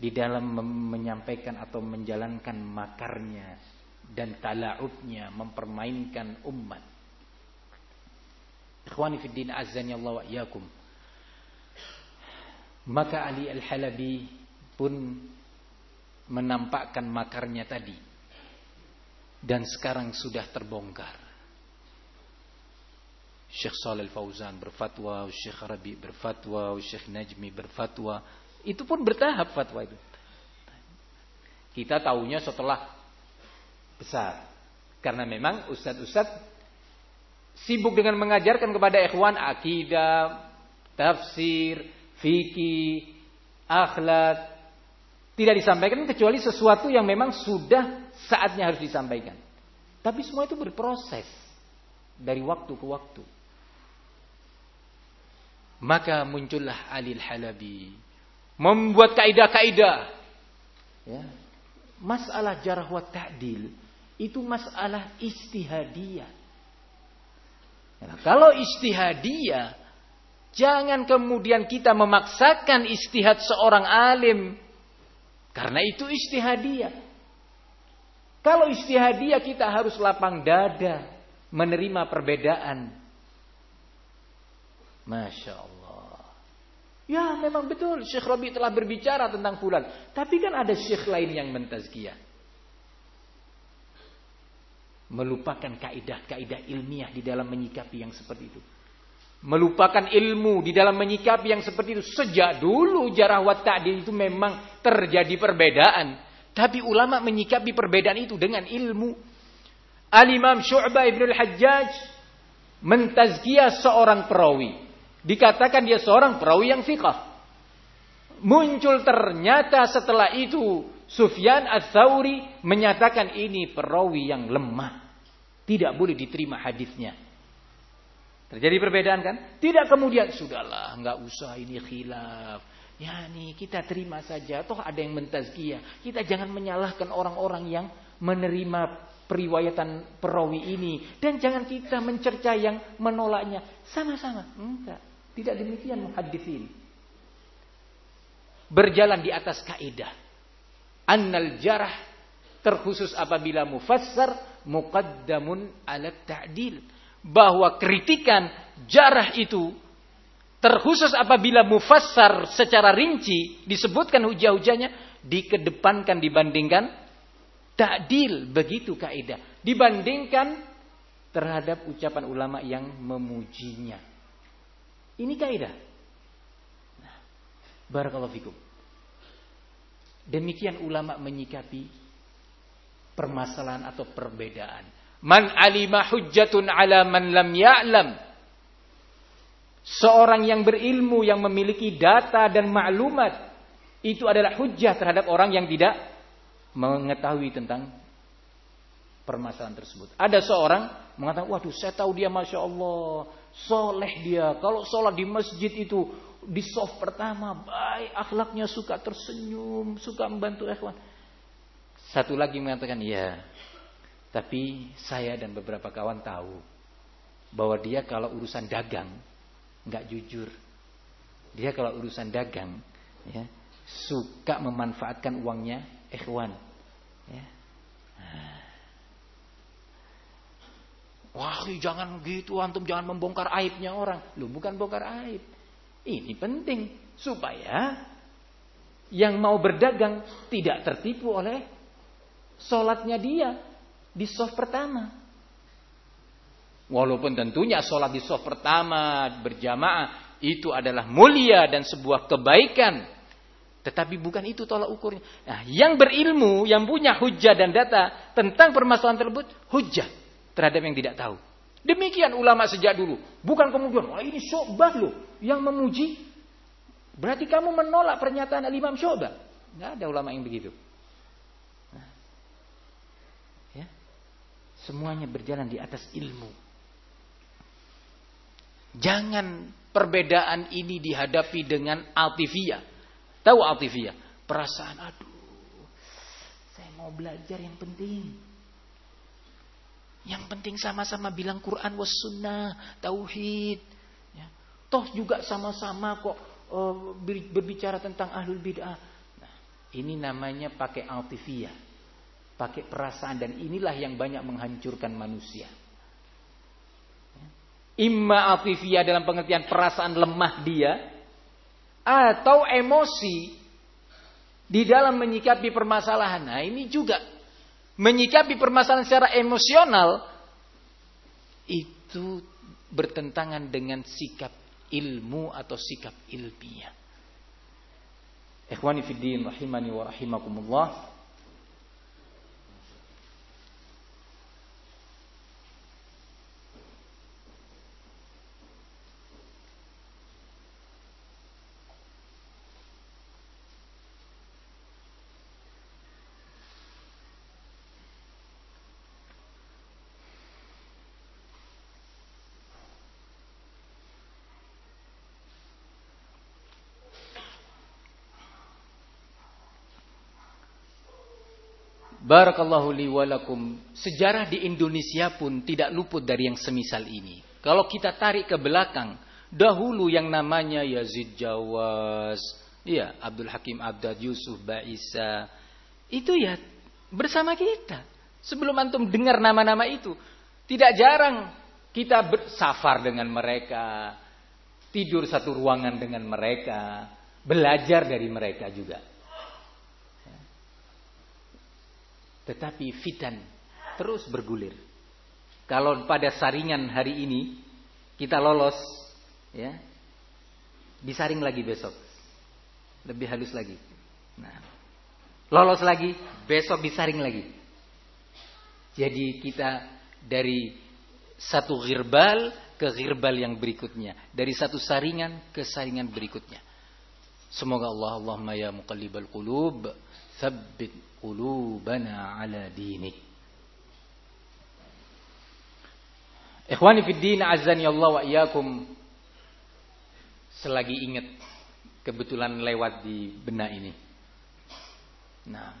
di dalam menyampaikan atau menjalankan makarnya dan tala'ubnya mempermainkan umat. Ikhwani fi din azani Allah wa iyyakum. Maka Ali Al-Halabi pun menampakkan makarnya tadi. Dan sekarang sudah terbongkar. Syekh Salih Fauzan berfatwa, Syekh Rabi berfatwa, Syekh Najmi berfatwa, itu pun bertahap fatwa itu. Kita tahunya setelah besar. Karena memang ustadz-ustadz sibuk dengan mengajarkan kepada ikhwan akidah, tafsir, fikih, akhlak. Tidak disampaikan kecuali sesuatu yang memang sudah saatnya harus disampaikan. Tapi semua itu berproses dari waktu ke waktu. Maka muncullah Alil Halabi membuat kaidah-kaidah. Ya. Masalah jarah wa ta'dil itu masalah istihadiyah. Nah, kalau istihadiyah, jangan kemudian kita memaksakan istihad seorang alim. Karena itu istihadiyah. Kalau istihadiyah kita harus lapang dada menerima perbedaan. Masya Allah. Ya memang betul Syekh Rabi telah berbicara tentang fulan. Tapi kan ada syekh lain yang mentazkiyah. Melupakan kaidah-kaidah ilmiah di dalam menyikapi yang seperti itu. Melupakan ilmu di dalam menyikapi yang seperti itu. Sejak dulu jarah wa ta'dil itu memang terjadi perbedaan. Tapi ulama menyikapi perbedaan itu dengan ilmu. Al-Imam Syu'bah Ibn Al-Hajjaj mentazkiyah seorang perawi. Dikatakan dia seorang perawi yang fiqah. Muncul ternyata setelah itu Sufyan ats-Tsauri menyatakan ini perawi yang lemah. Tidak boleh diterima hadisnya. Terjadi perbedaan kan? Tidak kemudian sudahlah, nggak usah ini khilaf. Ya nih kita terima saja. Toh ada yang mentazkiyah. Kita jangan menyalahkan orang-orang yang menerima periwayatan perawi ini dan jangan kita mencerca yang menolaknya. Sama-sama. Enggak. Tidak demikian muhaddisin. Berjalan di atas kaidah. Annal jarah terkhusus apabila mufassar muqaddamun ala ta'dil. Bahwa kritikan jarah itu terkhusus apabila mufassar secara rinci disebutkan hujah-hujahnya dikedepankan dibandingkan takdil begitu kaidah. Dibandingkan terhadap ucapan ulama yang memujinya. Ini kaidah. Nah, barakallahu fikum. Demikian ulama menyikapi permasalahan atau perbedaan Man alima hujjatun ala man lam ya'lam. Seorang yang berilmu yang memiliki data dan maklumat itu adalah hujjah terhadap orang yang tidak mengetahui tentang permasalahan tersebut. Ada seorang mengatakan, waduh saya tahu dia Masya Allah, soleh dia. Kalau sholat di masjid itu di soft pertama, baik, akhlaknya suka tersenyum, suka membantu ikhwan. Satu lagi mengatakan, ya tapi saya dan beberapa kawan tahu bahwa dia kalau urusan dagang nggak jujur. Dia kalau urusan dagang ya, suka memanfaatkan uangnya ikhwan. Ya. Wah, jangan gitu antum jangan membongkar aibnya orang. Lu bukan bongkar aib. Ini penting supaya yang mau berdagang tidak tertipu oleh sholatnya dia di soft pertama. Walaupun tentunya sholat di soft pertama berjamaah itu adalah mulia dan sebuah kebaikan. Tetapi bukan itu tolak ukurnya. Nah, yang berilmu, yang punya hujah dan data tentang permasalahan tersebut, hujah terhadap yang tidak tahu. Demikian ulama sejak dulu. Bukan kemudian, wah ini syobah loh yang memuji. Berarti kamu menolak pernyataan Al-Imam Syobah. Nggak ada ulama yang begitu. Semuanya berjalan di atas ilmu. Jangan perbedaan ini dihadapi dengan altifiyah. Tahu altifiyah? Perasaan, aduh, saya mau belajar yang penting. Yang penting sama-sama bilang Quran was sunnah, tauhid. Ya. Toh juga sama-sama kok uh, berbicara tentang ahlul bid'ah. Nah, ini namanya pakai altifiyah pakai perasaan dan inilah yang banyak menghancurkan manusia. Imma afifiyah dalam pengertian perasaan lemah dia atau emosi di dalam menyikapi permasalahan. Nah, ini juga menyikapi permasalahan secara emosional itu bertentangan dengan sikap ilmu atau sikap ilmiah. Ikhwani fiddin rahimani wa rahimakumullah. Barakallahu li walakum. Sejarah di Indonesia pun tidak luput dari yang semisal ini. Kalau kita tarik ke belakang, dahulu yang namanya Yazid Jawas, iya Abdul Hakim Abdad Yusuf Baisa, itu ya bersama kita. Sebelum antum dengar nama-nama itu, tidak jarang kita bersafar dengan mereka, tidur satu ruangan dengan mereka, belajar dari mereka juga. Tetapi fitan terus bergulir. Kalau pada saringan hari ini kita lolos, ya, disaring lagi besok, lebih halus lagi. Nah, lolos lagi, besok disaring lagi. Jadi kita dari satu girbal ke girbal yang berikutnya, dari satu saringan ke saringan berikutnya. Semoga Allah Allahumma ya muqallibal qulub, tsabbit qulubana ala dinik. Ikhwani fiddin azani Allah wa iyyakum. Selagi ingat kebetulan lewat di benak ini. Nah,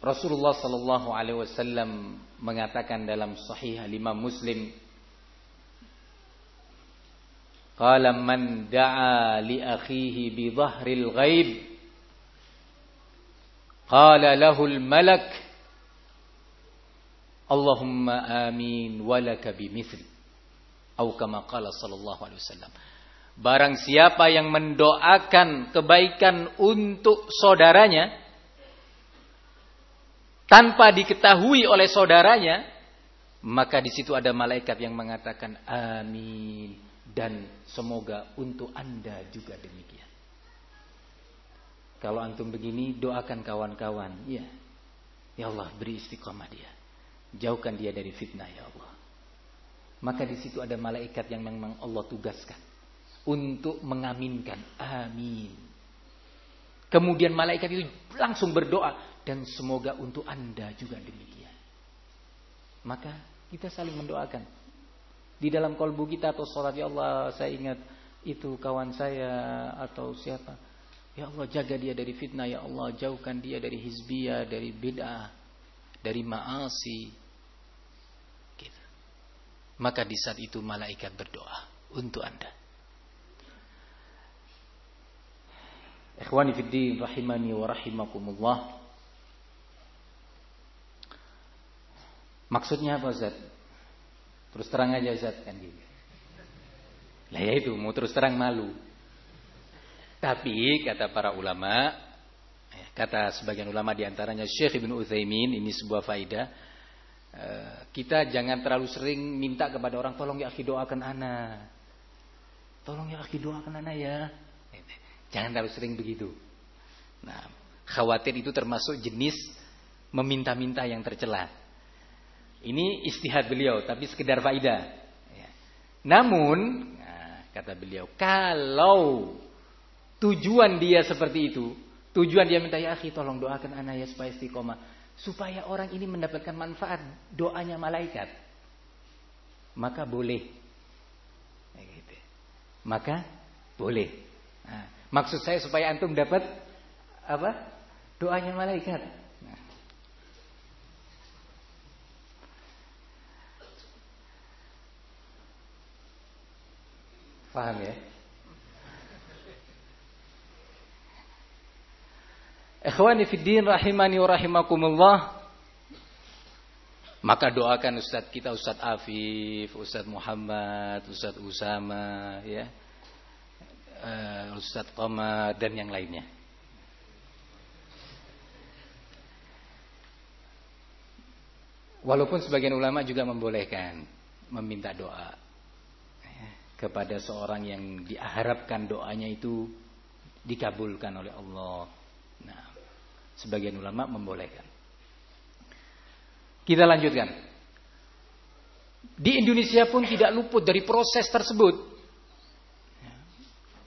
Rasulullah sallallahu alaihi wasallam mengatakan dalam sahih Imam Muslim Qala man da'a li akhihi bi dhahril ghaib Qala lahu al-malak Allahumma amin walaka bimithli atau kama qala sallallahu alaihi wasallam Barang siapa yang mendoakan kebaikan untuk saudaranya tanpa diketahui oleh saudaranya, maka di situ ada malaikat yang mengatakan amin. Dan semoga untuk Anda juga demikian. Kalau antum begini doakan kawan-kawan, ya. Ya Allah beri istiqomah dia. Jauhkan dia dari fitnah ya Allah. Maka di situ ada malaikat yang memang Allah tugaskan untuk mengaminkan. Amin. Kemudian malaikat itu langsung berdoa dan semoga untuk Anda juga demikian. Maka kita saling mendoakan. Di dalam kolbu kita atau sholat ya Allah saya ingat itu kawan saya atau siapa. Ya Allah jaga dia dari fitnah ya Allah jauhkan dia dari hizbiyah, dari bid'ah, dari ma'asi. Gitu. Maka di saat itu malaikat berdoa untuk Anda. Ikhwani fi din rahimani wa rahimakumullah. Maksudnya apa Ustaz? Terus terang aja Ustaz kan gitu. Lah ya itu mau terus terang malu. Tapi kata para ulama, ya, kata sebagian ulama di antaranya Syekh Ibn Uthaymin, ini sebuah faidah. Eh, kita jangan terlalu sering minta kepada orang tolong ya akhi doakan ana. Tolong ya akhi doakan ana ya. Jangan terlalu sering begitu. Nah, khawatir itu termasuk jenis meminta-minta yang tercela. Ini istihad beliau, tapi sekedar faidah. Ya. Namun, nah, kata beliau, kalau tujuan dia seperti itu, tujuan dia minta ya akhi tolong doakan anak ya supaya istiqomah, supaya orang ini mendapatkan manfaat doanya malaikat, maka boleh. Gitu. Maka boleh. Nah, Maksud saya supaya antum dapat apa? Doanya malaikat. Nah. Paham ya? Ikhwani fi din rahimani wa rahimakumullah. Maka doakan Ustadz kita Ustadz Afif, Ustadz Muhammad, Ustadz Usama ya uh, Ustadz Toma dan yang lainnya. Walaupun sebagian ulama juga membolehkan meminta doa ya, kepada seorang yang diharapkan doanya itu dikabulkan oleh Allah. Sebagian ulama membolehkan. Kita lanjutkan. Di Indonesia pun tidak luput dari proses tersebut.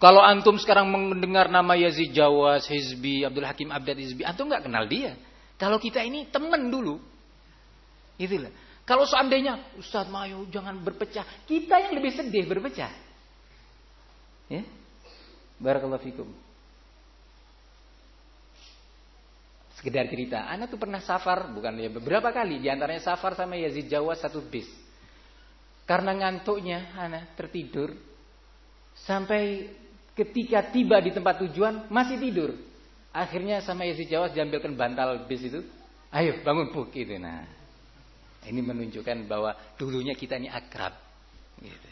Kalau antum sekarang mendengar nama Yazid Jawas, Hizbi, Abdul Hakim Abdad Hizbi, antum nggak kenal dia. Kalau kita ini teman dulu. Itulah. Kalau seandainya Ustaz Mayo jangan berpecah, kita yang lebih sedih berpecah. Ya. Barakallahu fikum. Sekedar cerita, anak tuh pernah safar, bukan ya beberapa kali, di antaranya safar sama Yazid Jawas satu bis. Karena ngantuknya, anak tertidur, sampai ketika tiba di tempat tujuan masih tidur. Akhirnya sama Yazid Jawas diambilkan bantal bis itu. Ayo bangun bu gitu. Nah, ini menunjukkan bahwa dulunya kita ini akrab. Gitu.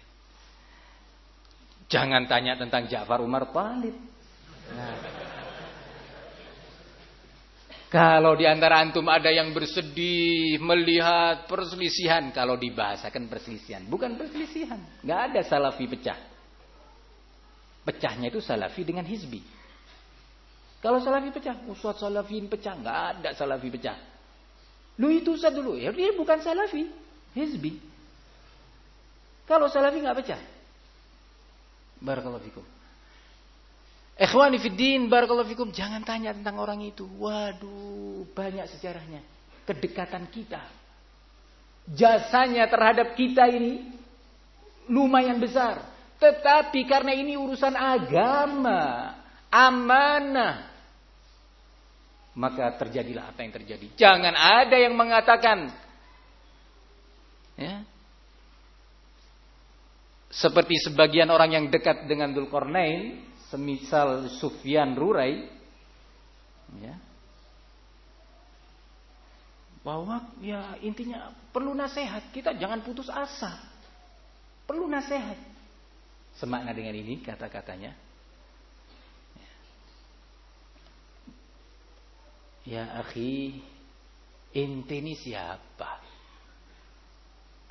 Jangan tanya tentang Ja'far Umar Talib. Kalau di antara antum ada yang bersedih melihat perselisihan, kalau dibahasakan perselisihan, bukan perselisihan, nggak ada salafi pecah. Pecahnya itu salafi dengan hizbi. Kalau salafi pecah, Ustaz salafin pecah, nggak ada salafi pecah. Lu itu Ustaz dulu, ya dia bukan salafi, hizbi. Kalau salafi nggak pecah. Barakallahu fikum. Ikhwani fiddin, barakallahu fikum, jangan tanya tentang orang itu. Waduh, banyak sejarahnya. Kedekatan kita. Jasanya terhadap kita ini lumayan besar. Tetapi karena ini urusan agama, amanah, maka terjadilah apa yang terjadi. Jangan ada yang mengatakan ya, seperti sebagian orang yang dekat dengan Dzulqarnain, semisal Sufyan Rurai, ya, bahwa ya intinya perlu nasihat, kita jangan putus asa, perlu nasihat. Semakna dengan ini kata-katanya. Ya akhi, ente ini siapa?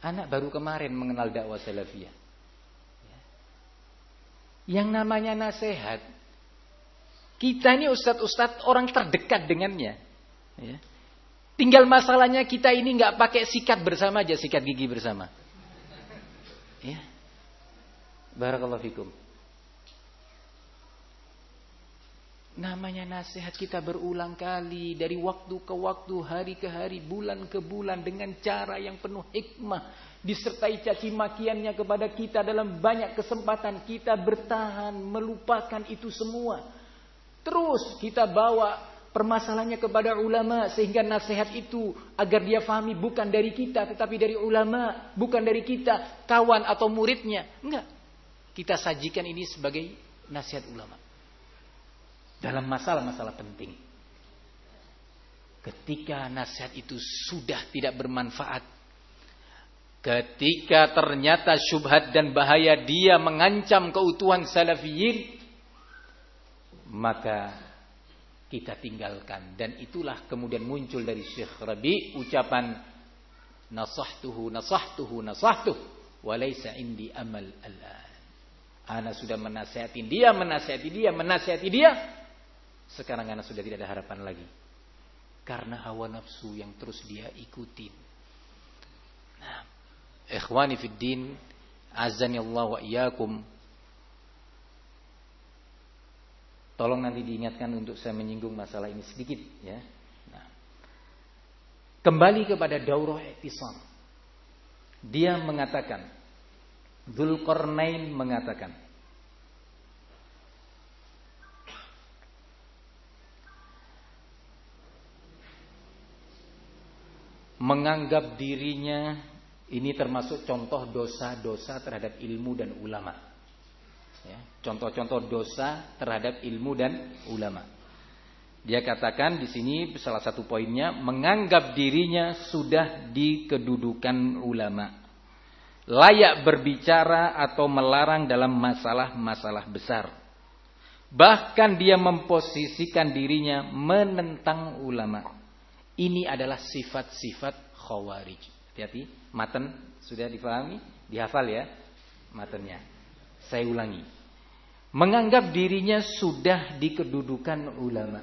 Anak baru kemarin mengenal dakwah salafiyah. Yang namanya nasihat. Kita ini ustadz-ustadz orang terdekat dengannya. Ya. Tinggal masalahnya kita ini nggak pakai sikat bersama aja, sikat gigi bersama. Ya. Barakallahu fikum. Namanya nasihat kita berulang kali dari waktu ke waktu, hari ke hari, bulan ke bulan dengan cara yang penuh hikmah, disertai caci makiannya kepada kita dalam banyak kesempatan kita bertahan melupakan itu semua. Terus kita bawa permasalahannya kepada ulama sehingga nasihat itu agar dia fahami bukan dari kita tetapi dari ulama, bukan dari kita, kawan atau muridnya. Enggak. Kita sajikan ini sebagai nasihat ulama dalam masalah-masalah penting. Ketika nasihat itu sudah tidak bermanfaat, ketika ternyata syubhat dan bahaya dia mengancam keutuhan salafiyin, maka kita tinggalkan dan itulah kemudian muncul dari Syekh Rabi ucapan nasahtuhu nasahtuhu nasahtuh walaysa indi amal al-an. Ana sudah menasihati dia, menasihati dia, menasihati dia, sekarang anak sudah tidak ada harapan lagi. Karena hawa nafsu yang terus dia ikutin. Nah, ikhwani fid din, azani Allah wa iyyakum. Tolong nanti diingatkan untuk saya menyinggung masalah ini sedikit ya. Nah, kembali kepada daurah iktisam. Dia mengatakan, Dzulqarnain mengatakan, menganggap dirinya ini termasuk contoh dosa-dosa terhadap ilmu dan ulama. Ya, contoh-contoh dosa terhadap ilmu dan ulama. Dia katakan di sini salah satu poinnya menganggap dirinya sudah di kedudukan ulama. Layak berbicara atau melarang dalam masalah-masalah besar. Bahkan dia memposisikan dirinya menentang ulama. Ini adalah sifat-sifat khawarij. Hati-hati, matan sudah difahami, dihafal ya matannya. Saya ulangi. Menganggap dirinya sudah di kedudukan ulama.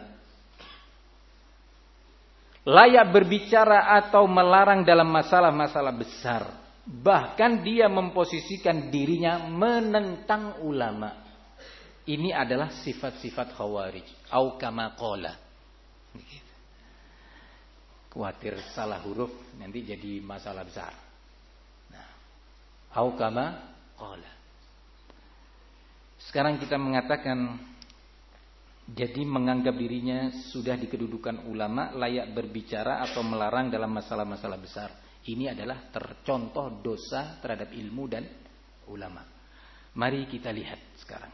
Layak berbicara atau melarang dalam masalah-masalah besar. Bahkan dia memposisikan dirinya menentang ulama. Ini adalah sifat-sifat khawarij. Au kama qala. Khawatir salah huruf nanti jadi masalah besar. Nah, kama qala. Sekarang kita mengatakan jadi menganggap dirinya sudah di kedudukan ulama layak berbicara atau melarang dalam masalah-masalah besar. Ini adalah tercontoh dosa terhadap ilmu dan ulama. Mari kita lihat sekarang.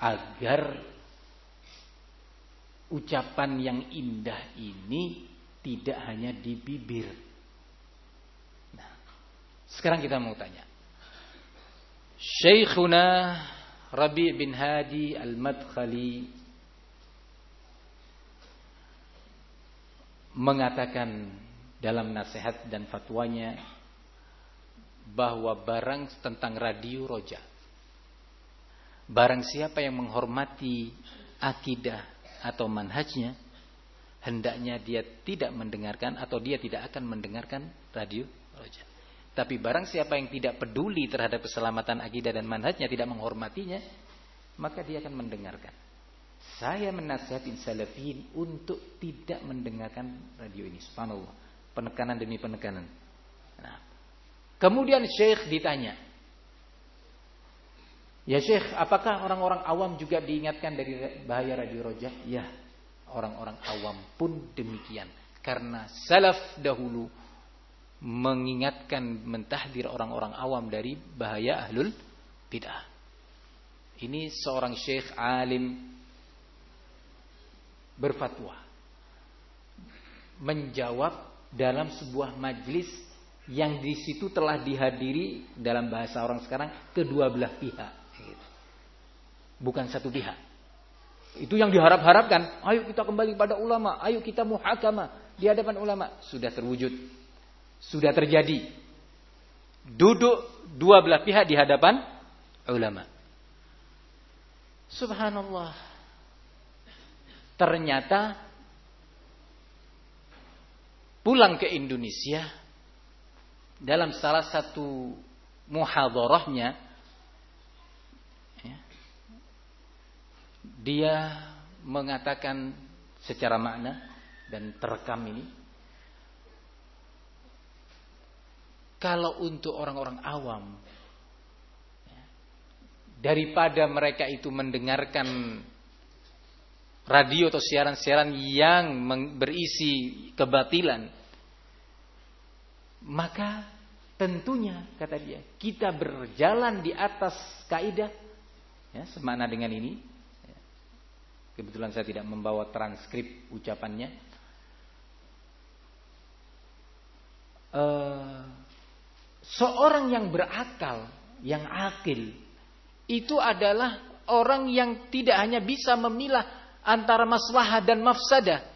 Agar ucapan yang indah ini tidak hanya di bibir. Nah, sekarang kita mau tanya. Syekhuna Rabi bin Hadi Al-Madkhali mengatakan dalam nasihat dan fatwanya bahwa barang tentang radio roja barang siapa yang menghormati akidah atau manhajnya hendaknya dia tidak mendengarkan atau dia tidak akan mendengarkan radio roja. Tapi barang siapa yang tidak peduli terhadap keselamatan akidah dan manhajnya, tidak menghormatinya, maka dia akan mendengarkan. Saya menasihatin salafin untuk tidak mendengarkan radio ini. Subhanallah. Penekanan demi penekanan. Nah. Kemudian Syekh ditanya. Ya Syekh, apakah orang-orang awam juga diingatkan dari bahaya radio rojah? Ya, orang-orang awam pun demikian. Karena salaf dahulu mengingatkan mentahdir orang-orang awam dari bahaya ahlul bid'ah. Ini seorang syekh alim berfatwa. Menjawab dalam sebuah majlis yang di situ telah dihadiri dalam bahasa orang sekarang kedua belah pihak bukan satu pihak. Itu yang diharap-harapkan. Ayo kita kembali pada ulama. Ayo kita muhakama di hadapan ulama. Sudah terwujud. Sudah terjadi. Duduk dua belah pihak di hadapan ulama. Subhanallah. Ternyata pulang ke Indonesia dalam salah satu muhadharahnya dia mengatakan secara makna dan terekam ini kalau untuk orang-orang awam ya, daripada mereka itu mendengarkan radio atau siaran-siaran yang berisi kebatilan maka tentunya kata dia kita berjalan di atas kaidah ya semana dengan ini Kebetulan saya tidak membawa transkrip ucapannya. Uh, seorang yang berakal, yang akil, itu adalah orang yang tidak hanya bisa memilah antara maslahah dan mafsadah.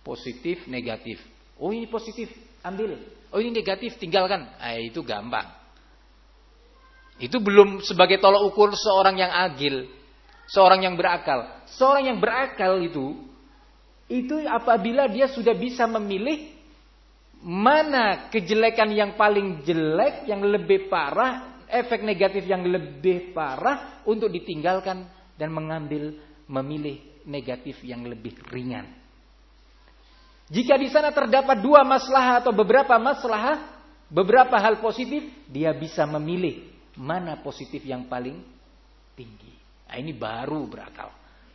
Positif, negatif. Oh ini positif, ambil. Oh ini negatif, tinggalkan. Eh, itu gampang. Itu belum sebagai tolak ukur seorang yang agil seorang yang berakal. Seorang yang berakal itu itu apabila dia sudah bisa memilih mana kejelekan yang paling jelek, yang lebih parah, efek negatif yang lebih parah untuk ditinggalkan dan mengambil memilih negatif yang lebih ringan. Jika di sana terdapat dua masalah atau beberapa masalah, beberapa hal positif, dia bisa memilih mana positif yang paling tinggi. Nah, ini baru berakal.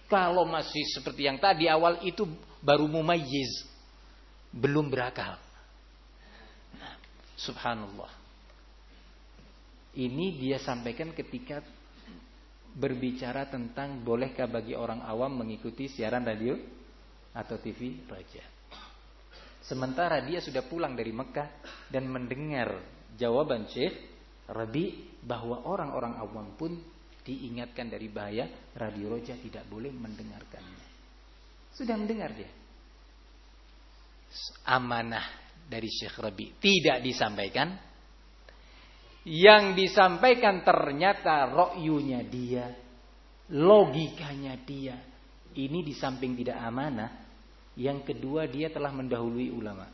Kalau masih seperti yang tadi awal itu baru mumayyiz. Belum berakal. Nah, subhanallah. Ini dia sampaikan ketika berbicara tentang bolehkah bagi orang awam mengikuti siaran radio atau TV raja. Sementara dia sudah pulang dari Mekah dan mendengar jawaban Syekh Rabi bahwa orang-orang awam pun diingatkan dari bahaya radio roja tidak boleh mendengarkannya. Sudah mendengar dia. Amanah dari Syekh Rabi tidak disampaikan. Yang disampaikan ternyata rokyunya dia, logikanya dia. Ini di samping tidak amanah, yang kedua dia telah mendahului ulama.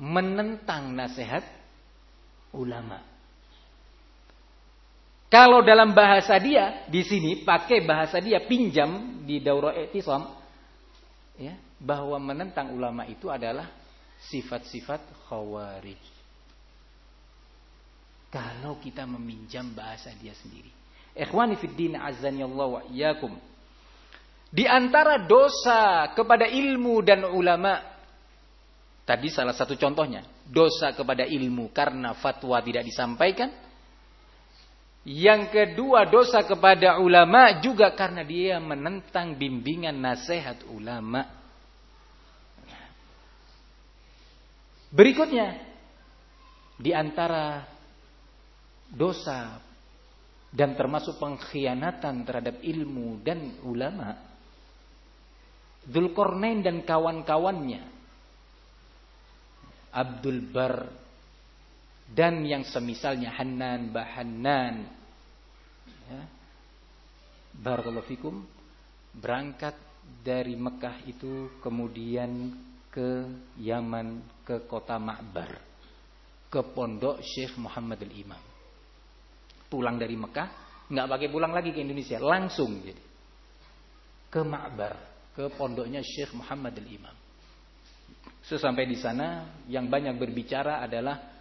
Menentang nasihat ulama. Kalau dalam bahasa dia di sini pakai bahasa dia pinjam di daurah etisam ya, bahwa menentang ulama itu adalah sifat-sifat khawarij. Kalau kita meminjam bahasa dia sendiri. Ikhwani fid azani Allah wa. Di antara dosa kepada ilmu dan ulama tadi salah satu contohnya, dosa kepada ilmu karena fatwa tidak disampaikan yang kedua dosa kepada ulama juga karena dia menentang bimbingan nasihat ulama. Berikutnya di antara dosa dan termasuk pengkhianatan terhadap ilmu dan ulama Dzulkarnain dan kawan-kawannya Abdul Bar dan yang semisalnya Hanan Bahanan ya. Barakallahu fikum. Berangkat dari Mekah itu kemudian ke Yaman ke kota Ma'bar. Ke pondok Syekh Muhammad al-Imam. Pulang dari Mekah nggak pakai pulang lagi ke Indonesia langsung jadi. Ke Ma'bar ke pondoknya Syekh Muhammad al-Imam. Sesampai di sana yang banyak berbicara adalah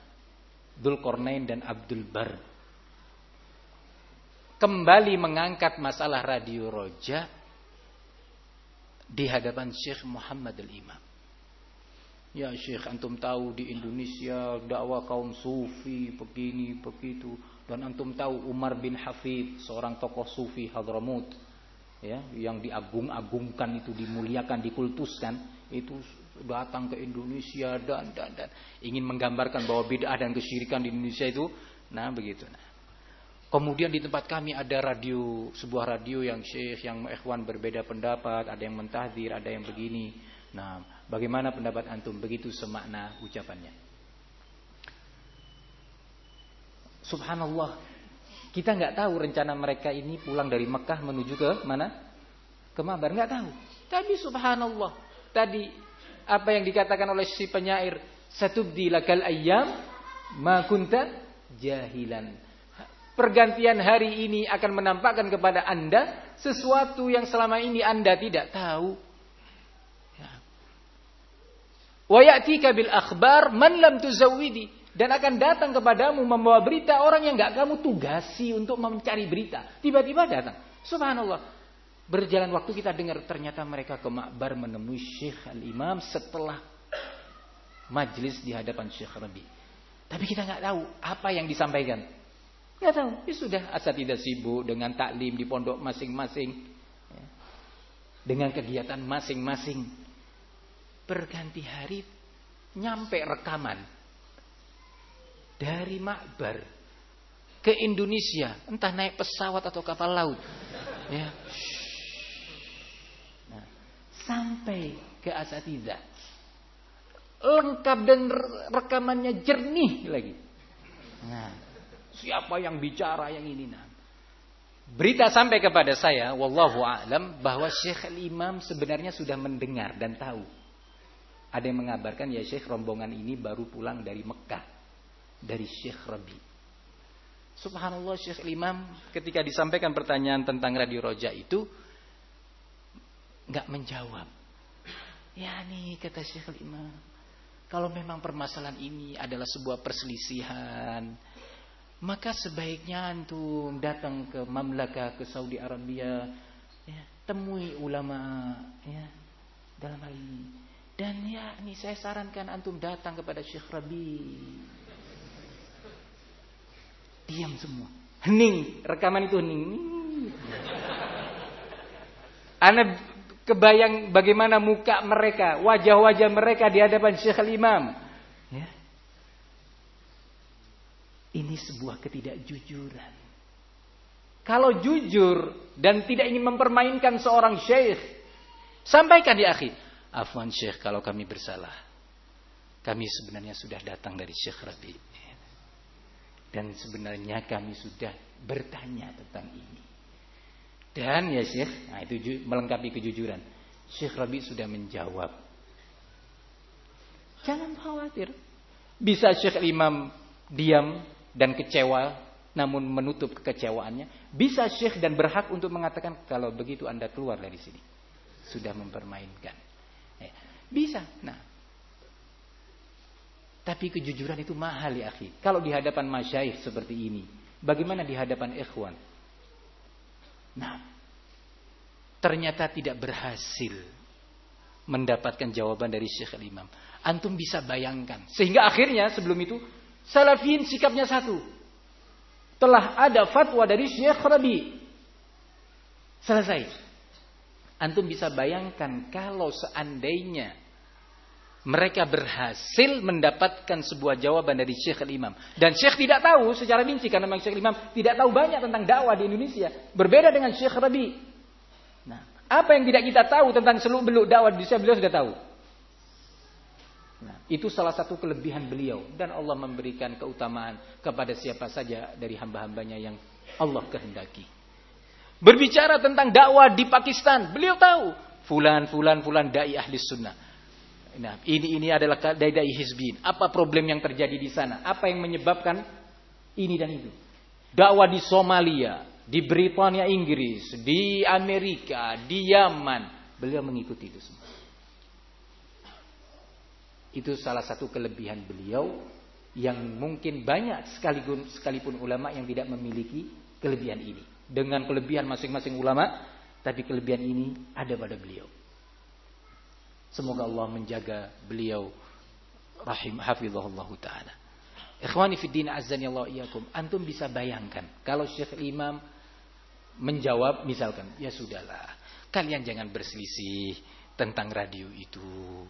Dzulkarnain dan Abdul Bar. kembali mengangkat masalah radio roja di hadapan Syekh Muhammad al-Imam. Ya Syekh, antum tahu di Indonesia dakwah kaum sufi begini begitu dan antum tahu Umar bin Hafid seorang tokoh sufi Hadramut ya yang diagung-agungkan itu dimuliakan dikultuskan itu datang ke Indonesia dan dan dan ingin menggambarkan bahwa bid'ah dan kesyirikan di Indonesia itu nah begitu nah Kemudian di tempat kami ada radio, sebuah radio yang syekh, yang ikhwan berbeda pendapat, ada yang mentahdir, ada yang begini. Nah, bagaimana pendapat antum? Begitu semakna ucapannya. Subhanallah, kita nggak tahu rencana mereka ini pulang dari Mekah menuju ke mana? Ke Mabar, nggak tahu. Tapi subhanallah, tadi apa yang dikatakan oleh si penyair, satubdi lakal ayyam ma kunta jahilan pergantian hari ini akan menampakkan kepada Anda sesuatu yang selama ini Anda tidak tahu. Ya. Wa ya'tika bil akhbar man lam tuzawwidi dan akan datang kepadamu membawa berita orang yang enggak kamu tugasi untuk mencari berita. Tiba-tiba datang. Subhanallah. Berjalan waktu kita dengar ternyata mereka ke makbar menemui Syekh Al-Imam setelah majlis di hadapan Syekh Rabi. Tapi kita nggak tahu apa yang disampaikan. Nggak tahu. Ya sudah, asal tidak sibuk dengan taklim di pondok masing-masing. Ya. Dengan kegiatan masing-masing. Berganti hari, nyampe rekaman. Dari Makbar ke Indonesia. Entah naik pesawat atau kapal laut. Ya. Sampai ke asatidah. Lengkap dan rekamannya jernih lagi. Nah, Siapa yang bicara yang ini nah. Berita sampai kepada saya, wallahu a'lam bahwa Syekh Al-Imam sebenarnya sudah mendengar dan tahu. Ada yang mengabarkan ya Syekh rombongan ini baru pulang dari Mekah dari Syekh Rabi. Subhanallah Syekh Al-Imam ketika disampaikan pertanyaan tentang Radio Roja itu nggak menjawab. Ya nih kata Syekh Al-Imam, kalau memang permasalahan ini adalah sebuah perselisihan, maka sebaiknya antum datang ke Mamlaka ke Saudi Arabia ya, temui ulama ya dalam hal ini. Dan ya ini saya sarankan antum datang kepada Syekh Rabi. Diam semua. Hening rekaman itu hening Anda kebayang bagaimana muka mereka wajah-wajah mereka di hadapan Syekh Al-Imam ya ini sebuah ketidakjujuran. Kalau jujur dan tidak ingin mempermainkan seorang syekh, sampaikan di akhir. Afwan syekh kalau kami bersalah. Kami sebenarnya sudah datang dari Syekh Rabi. Dan sebenarnya kami sudah bertanya tentang ini. Dan ya Syekh, nah itu melengkapi kejujuran. Syekh Rabi sudah menjawab. Jangan khawatir. Bisa Syekh Imam diam dan kecewa namun menutup kekecewaannya, bisa syekh dan berhak untuk mengatakan kalau begitu Anda keluar dari sini. Sudah mempermainkan. Ya, bisa. Nah. Tapi kejujuran itu mahal ya akhi. Kalau di hadapan masyaikh seperti ini, bagaimana di hadapan ikhwan? Nah, ternyata tidak berhasil mendapatkan jawaban dari Syekh Imam. Antum bisa bayangkan. Sehingga akhirnya sebelum itu Salafin sikapnya satu. Telah ada fatwa dari Syekh Rabi. Selesai. Antum bisa bayangkan kalau seandainya mereka berhasil mendapatkan sebuah jawaban dari Syekh Imam dan Syekh tidak tahu secara rinci karena memang Syekh Imam tidak tahu banyak tentang dakwah di Indonesia berbeda dengan Syekh Rabi. Nah, apa yang tidak kita tahu tentang seluk beluk dakwah di Indonesia beliau sudah tahu. Nah, itu salah satu kelebihan beliau dan Allah memberikan keutamaan kepada siapa saja dari hamba-hambanya yang Allah kehendaki. Berbicara tentang dakwah di Pakistan, beliau tahu fulan fulan fulan dai ahli sunnah. Nah, ini ini adalah dai dai hizbin. Apa problem yang terjadi di sana? Apa yang menyebabkan ini dan itu? Dakwah di Somalia, di Britania Inggris, di Amerika, di Yaman, beliau mengikuti itu semua. Itu salah satu kelebihan beliau yang mungkin banyak sekalipun, sekalipun ulama yang tidak memiliki kelebihan ini. dengan kelebihan masing-masing ulama, tapi kelebihan ini ada pada beliau. Semoga Allah menjaga beliau rahim hafizahullah taala. Ikhwani fi din azani Allah iyakum. Antum bisa bayangkan kalau Syekh Imam menjawab misalkan, ya sudahlah. Kalian jangan berselisih tentang radio itu.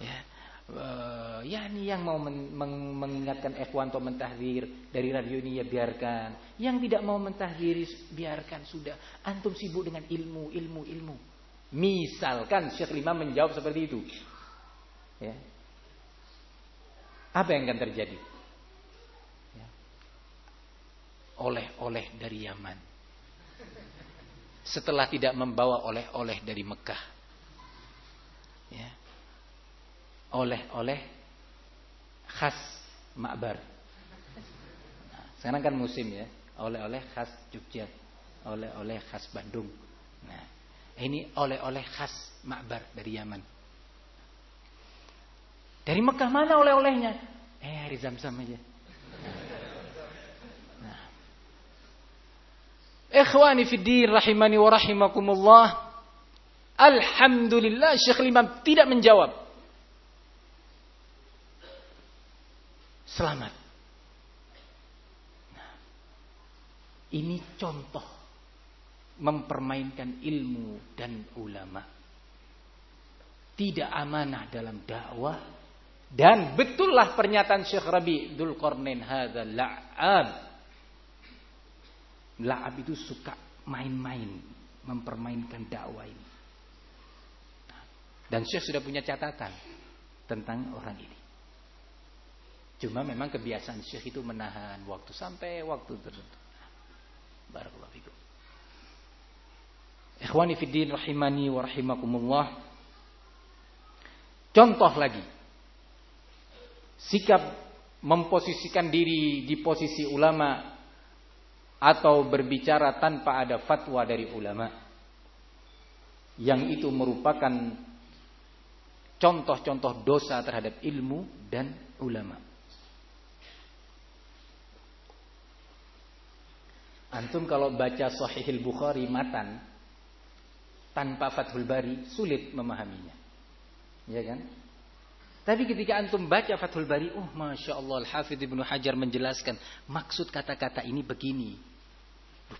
Ya. Uh, ya ini yang mau men meng mengingatkan ikhwan atau mentahdir dari radio ini ya biarkan. Yang tidak mau mentahdir biarkan sudah. Antum sibuk dengan ilmu, ilmu, ilmu. Misalkan Syekh Imam menjawab seperti itu. Ya. Apa yang akan terjadi? oleh-oleh dari Yaman. Setelah tidak membawa oleh-oleh dari Mekah. Ya. Oleh-oleh khas Ma'bar. Nah, sekarang kan musim ya. Oleh-oleh khas Jogja. Oleh-oleh khas Bandung. Nah, ini oleh-oleh khas Ma'bar dari Yaman. Dari Mekah mana oleh-olehnya? Eh, hari Zamzam aja. Ikhwani fiddin rahimani wa rahimakumullah. Alhamdulillah Syekh Imam tidak menjawab. Selamat. Nah, ini contoh mempermainkan ilmu dan ulama. Tidak amanah dalam dakwah dan betullah pernyataan Syekh Rabi Dzul Qarnain hadzal la'ab La'ab itu suka main-main, mempermainkan dakwah ini. Dan Syekh sudah punya catatan tentang orang ini. Cuma memang kebiasaan Syekh itu menahan waktu sampai waktu tertentu. Barakallahu. Ikhwani fiddin rahimani wa rahimakumullah. Contoh lagi. Sikap memposisikan diri di posisi ulama atau berbicara tanpa ada fatwa dari ulama yang itu merupakan contoh-contoh dosa terhadap ilmu dan ulama. Antum kalau baca Sahihul Bukhari matan tanpa Fathul Bari sulit memahaminya. Ya kan? Tapi ketika antum baca Fathul Bari, oh Masya Allah Al-Hafidh Ibnu Hajar menjelaskan maksud kata-kata ini begini.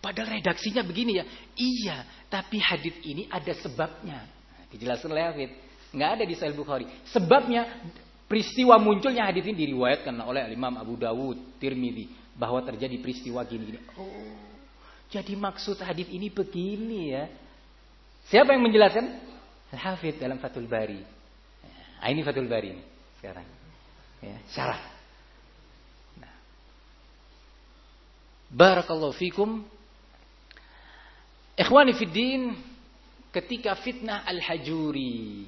Padahal redaksinya begini ya. Iya, tapi hadis ini ada sebabnya. Dijelaskan oleh Hafidh. Nggak ada di Sahih Bukhari. Sebabnya peristiwa munculnya hadis ini diriwayatkan oleh Imam Abu Dawud, Tirmidzi bahwa terjadi peristiwa gini-gini. Oh, jadi maksud hadis ini begini ya. Siapa yang menjelaskan? Al-Hafidh dalam Fathul Bari. Nah, ini Fathul Bari ini sekarang. Ya, syarah. Nah. Barakallahu fikum. Ikhwani fiddin ketika fitnah Al-Hajuri.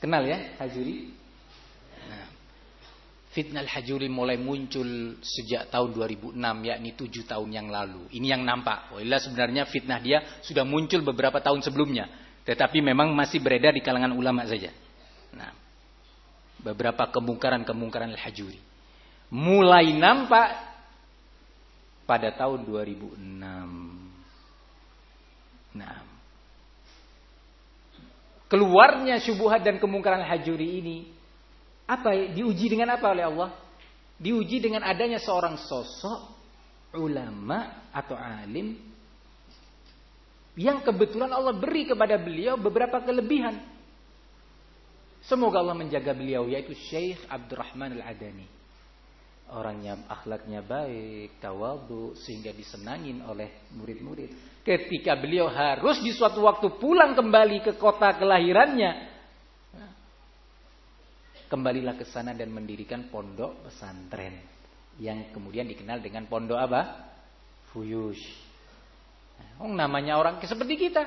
Kenal ya Hajuri? Nah, fitnah Al-Hajuri mulai muncul sejak tahun 2006 yakni 7 tahun yang lalu. Ini yang nampak. Wailah sebenarnya fitnah dia sudah muncul beberapa tahun sebelumnya. Tetapi memang masih beredar di kalangan ulama saja. Nah, beberapa kemungkaran-kemungkaran al-hajuri. Mulai nampak pada tahun 2006. Nah, keluarnya syubhat dan kemungkaran al-hajuri ini apa diuji dengan apa oleh Allah? Diuji dengan adanya seorang sosok ulama atau alim yang kebetulan Allah beri kepada beliau beberapa kelebihan. Semoga Allah menjaga beliau yaitu Syekh Abdurrahman Al-Adani. Orangnya akhlaknya baik, tawadu sehingga disenangin oleh murid-murid. Ketika beliau harus di suatu waktu pulang kembali ke kota kelahirannya, kembalilah ke sana dan mendirikan pondok pesantren yang kemudian dikenal dengan pondok apa? Fuyush. Oh, namanya orang seperti kita.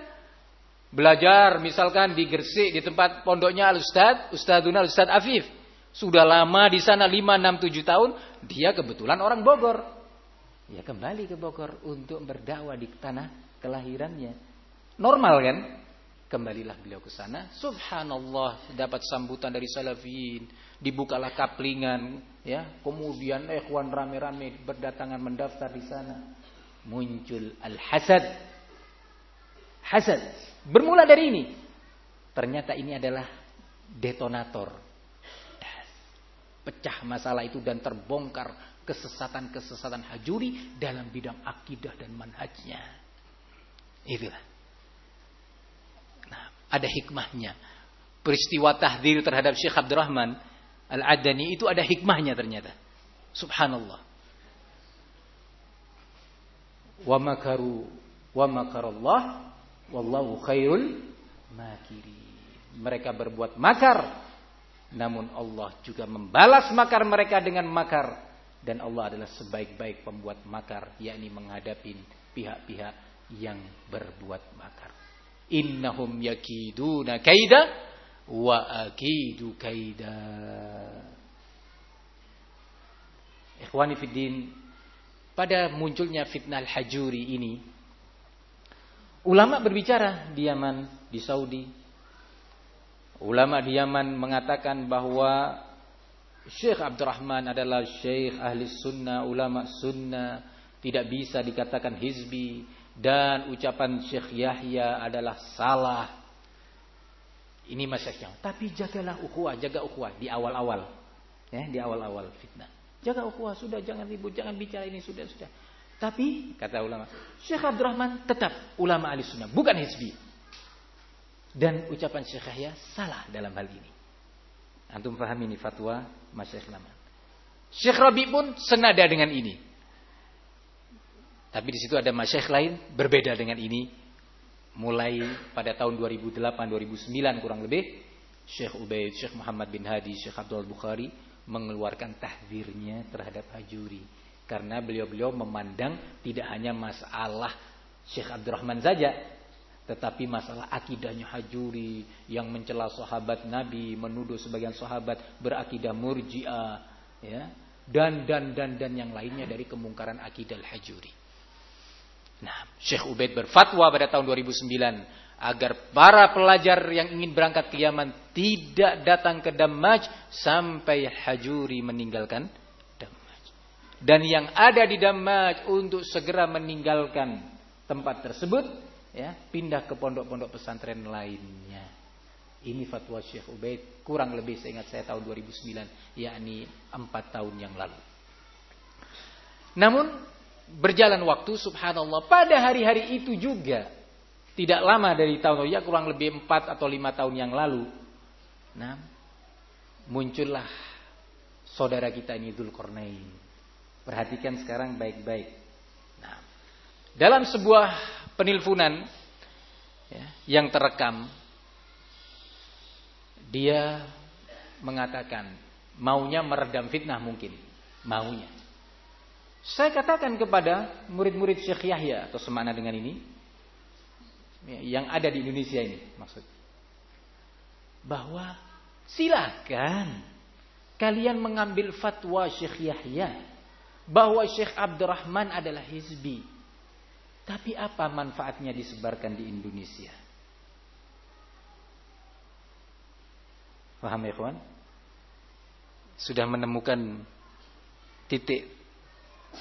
Belajar misalkan di Gresik di tempat pondoknya Al-Ustad, Ustaduna Al-Ustad Afif. Sudah lama di sana 5 6 7 tahun, dia kebetulan orang Bogor. Ya kembali ke Bogor untuk berdakwah di tanah kelahirannya. Normal kan? Kembalilah beliau ke sana. Subhanallah dapat sambutan dari salafin, dibukalah kaplingan, ya. Kemudian ikhwan rame-rame berdatangan mendaftar di sana. muncul al-hasad. Hasad. Bermula dari ini. Ternyata ini adalah detonator. Pecah masalah itu dan terbongkar kesesatan-kesesatan hajuri dalam bidang akidah dan manhajnya. Itulah. Ada hikmahnya. Peristiwa tahdir terhadap Syekh Abdurrahman Al-Adani itu ada hikmahnya ternyata. Subhanallah. Wa makaru wa makarallah wallahu khairul makiri. Mereka berbuat makar namun Allah juga membalas makar mereka dengan makar dan Allah adalah sebaik-baik pembuat makar yakni menghadapi pihak-pihak yang berbuat makar. Innahum yakiduna kaida wa akidu kaida. Ikhwani fiddin, pada munculnya fitnah al-hajuri ini, ulama berbicara di Yaman, di Saudi. Ulama di Yaman mengatakan bahwa Syekh Abdurrahman adalah syekh ahli sunnah, ulama sunnah, tidak bisa dikatakan hizbi dan ucapan Syekh Yahya adalah salah. Ini masyarakatnya. Tapi jagalah ukhuwah, jaga ukhuwah di awal-awal. Ya, di awal-awal fitnah. Jaga ukhuwah, sudah jangan ribut, jangan bicara ini, sudah, sudah. Tapi, kata ulama, Syekh Abdurrahman tetap ulama ahli sunnah, bukan hizbi. Dan ucapan Syekh Yahya salah dalam hal ini. Antum paham ini fatwa Masyaikh lama. Syekh Rabi pun senada dengan ini. Tapi di situ ada masyaikh lain berbeda dengan ini. Mulai pada tahun 2008 2009 kurang lebih Syekh Ubaid, Syekh Muhammad bin Hadi, Syekh Abdul Bukhari mengeluarkan tahdirnya terhadap Hajuri karena beliau-beliau memandang tidak hanya masalah Syekh Abdurrahman saja tetapi masalah akidahnya Hajuri yang mencela sahabat Nabi, menuduh sebagian sahabat berakidah Murji'ah ya dan dan dan dan yang lainnya dari kemungkaran akidah Hajuri. Nah, Syekh Ubaid berfatwa pada tahun 2009 agar para pelajar yang ingin berangkat ke Yaman tidak datang ke Damaj sampai Hajuri meninggalkan Damaj. Dan yang ada di Damaj untuk segera meninggalkan tempat tersebut ya, pindah ke pondok-pondok pesantren lainnya. Ini fatwa Syekh Ubaid kurang lebih seingat saya tahun 2009 yakni 4 tahun yang lalu. Namun berjalan waktu subhanallah pada hari-hari itu juga tidak lama dari tahun ya kurang lebih empat atau lima tahun yang lalu. Nah, muncullah saudara kita ini Dzulqarnain. Perhatikan sekarang baik-baik. Nah, dalam sebuah penilpunan ya, yang terekam, dia mengatakan maunya meredam fitnah mungkin, maunya. Saya katakan kepada murid-murid Syekh Yahya atau semana dengan ini, Ya, yang ada di Indonesia ini maksud bahwa silakan kalian mengambil fatwa Syekh Yahya bahwa Syekh Abdurrahman adalah hizbi. Tapi apa manfaatnya disebarkan di Indonesia? Paham ya kawan? Sudah menemukan titik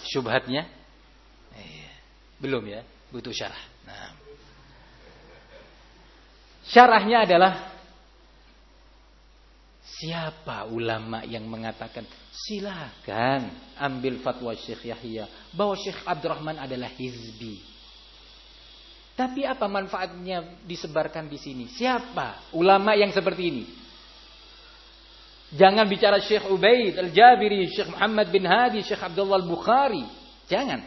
syubhatnya? Eh, belum ya, butuh syarah. Nah. Syarahnya adalah Siapa ulama yang mengatakan silakan ambil fatwa Syekh Yahya bahwa Syekh Abdurrahman adalah hizbi. Tapi apa manfaatnya disebarkan di sini? Siapa ulama yang seperti ini? Jangan bicara Syekh Ubaid Al-Jabiri, Syekh Muhammad bin Hadi, Syekh Abdullah Al-Bukhari. Jangan.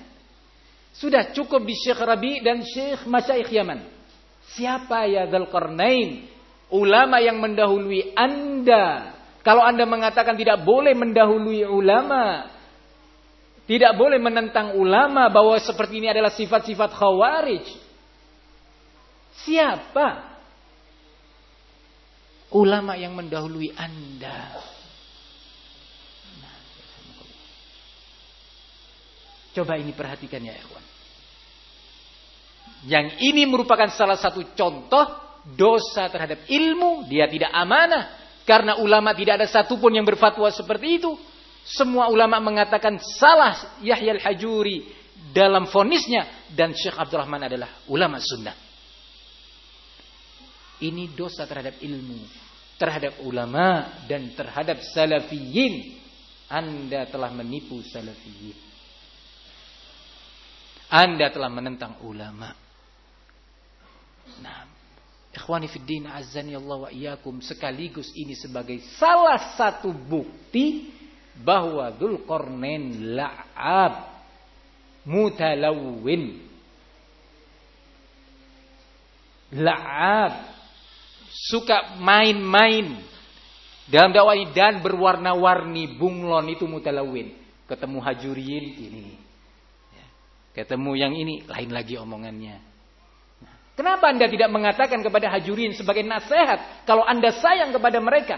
Sudah cukup di Syekh Rabi dan Syekh Masyaikh Yaman. Siapa ya Dzulqarnain? Ulama yang mendahului Anda. Kalau Anda mengatakan tidak boleh mendahului ulama, tidak boleh menentang ulama bahwa seperti ini adalah sifat-sifat khawarij. Siapa ulama yang mendahului Anda? Coba ini perhatikan ya ikhwan. Yang ini merupakan salah satu contoh dosa terhadap ilmu. Dia tidak amanah. Karena ulama tidak ada satupun yang berfatwa seperti itu. Semua ulama mengatakan salah Yahya al-Hajuri dalam fonisnya dan Syekh Abdurrahman adalah ulama sunnah. Ini dosa terhadap ilmu, terhadap ulama dan terhadap salafiyin. Anda telah menipu salafiyin. Anda telah menentang ulama. Nah, ikhwani fiddin azani Allah wa iyyakum sekaligus ini sebagai salah satu bukti bahwa Dzulqarnain la'ab mutalawwin la'ab suka main-main. Dalam dakwah dan berwarna-warni bunglon itu mutalawin. Ketemu hajuriin ini. Ya. ketemu yang ini lain lagi omongannya. Nah, kenapa anda tidak mengatakan kepada hajuriin sebagai nasihat kalau anda sayang kepada mereka?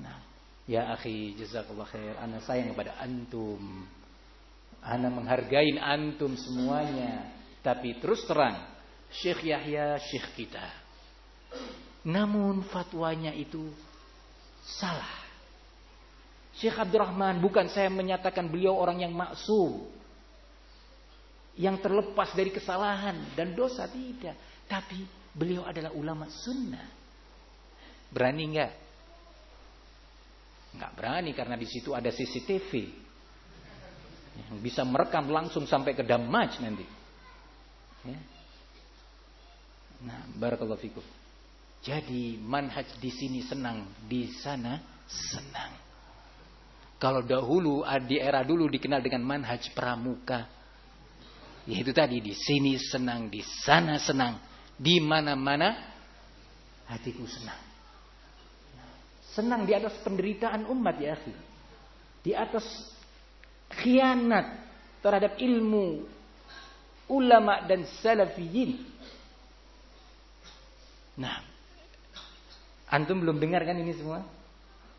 Nah ya akhi jazakallah khair. Anda sayang kepada antum. Anda menghargai antum semuanya. Tapi terus terang Syekh Yahya syekh kita namun fatwanya itu salah. Syekh Abdurrahman bukan saya menyatakan beliau orang yang maksum. Yang terlepas dari kesalahan dan dosa tidak. Tapi beliau adalah ulama sunnah. Berani enggak? Enggak berani karena di situ ada CCTV. Yang bisa merekam langsung sampai ke damaj nanti. Ya. Nah, barakallahu fikum. Jadi manhaj di sini senang, di sana senang. Kalau dahulu di era dulu dikenal dengan manhaj pramuka. Yaitu tadi di sini senang, di sana senang, di mana-mana hatiku senang. Senang di atas penderitaan umat ya akhi. Di atas khianat terhadap ilmu ulama dan salafiyin. Nah, Antum belum dengar kan ini semua?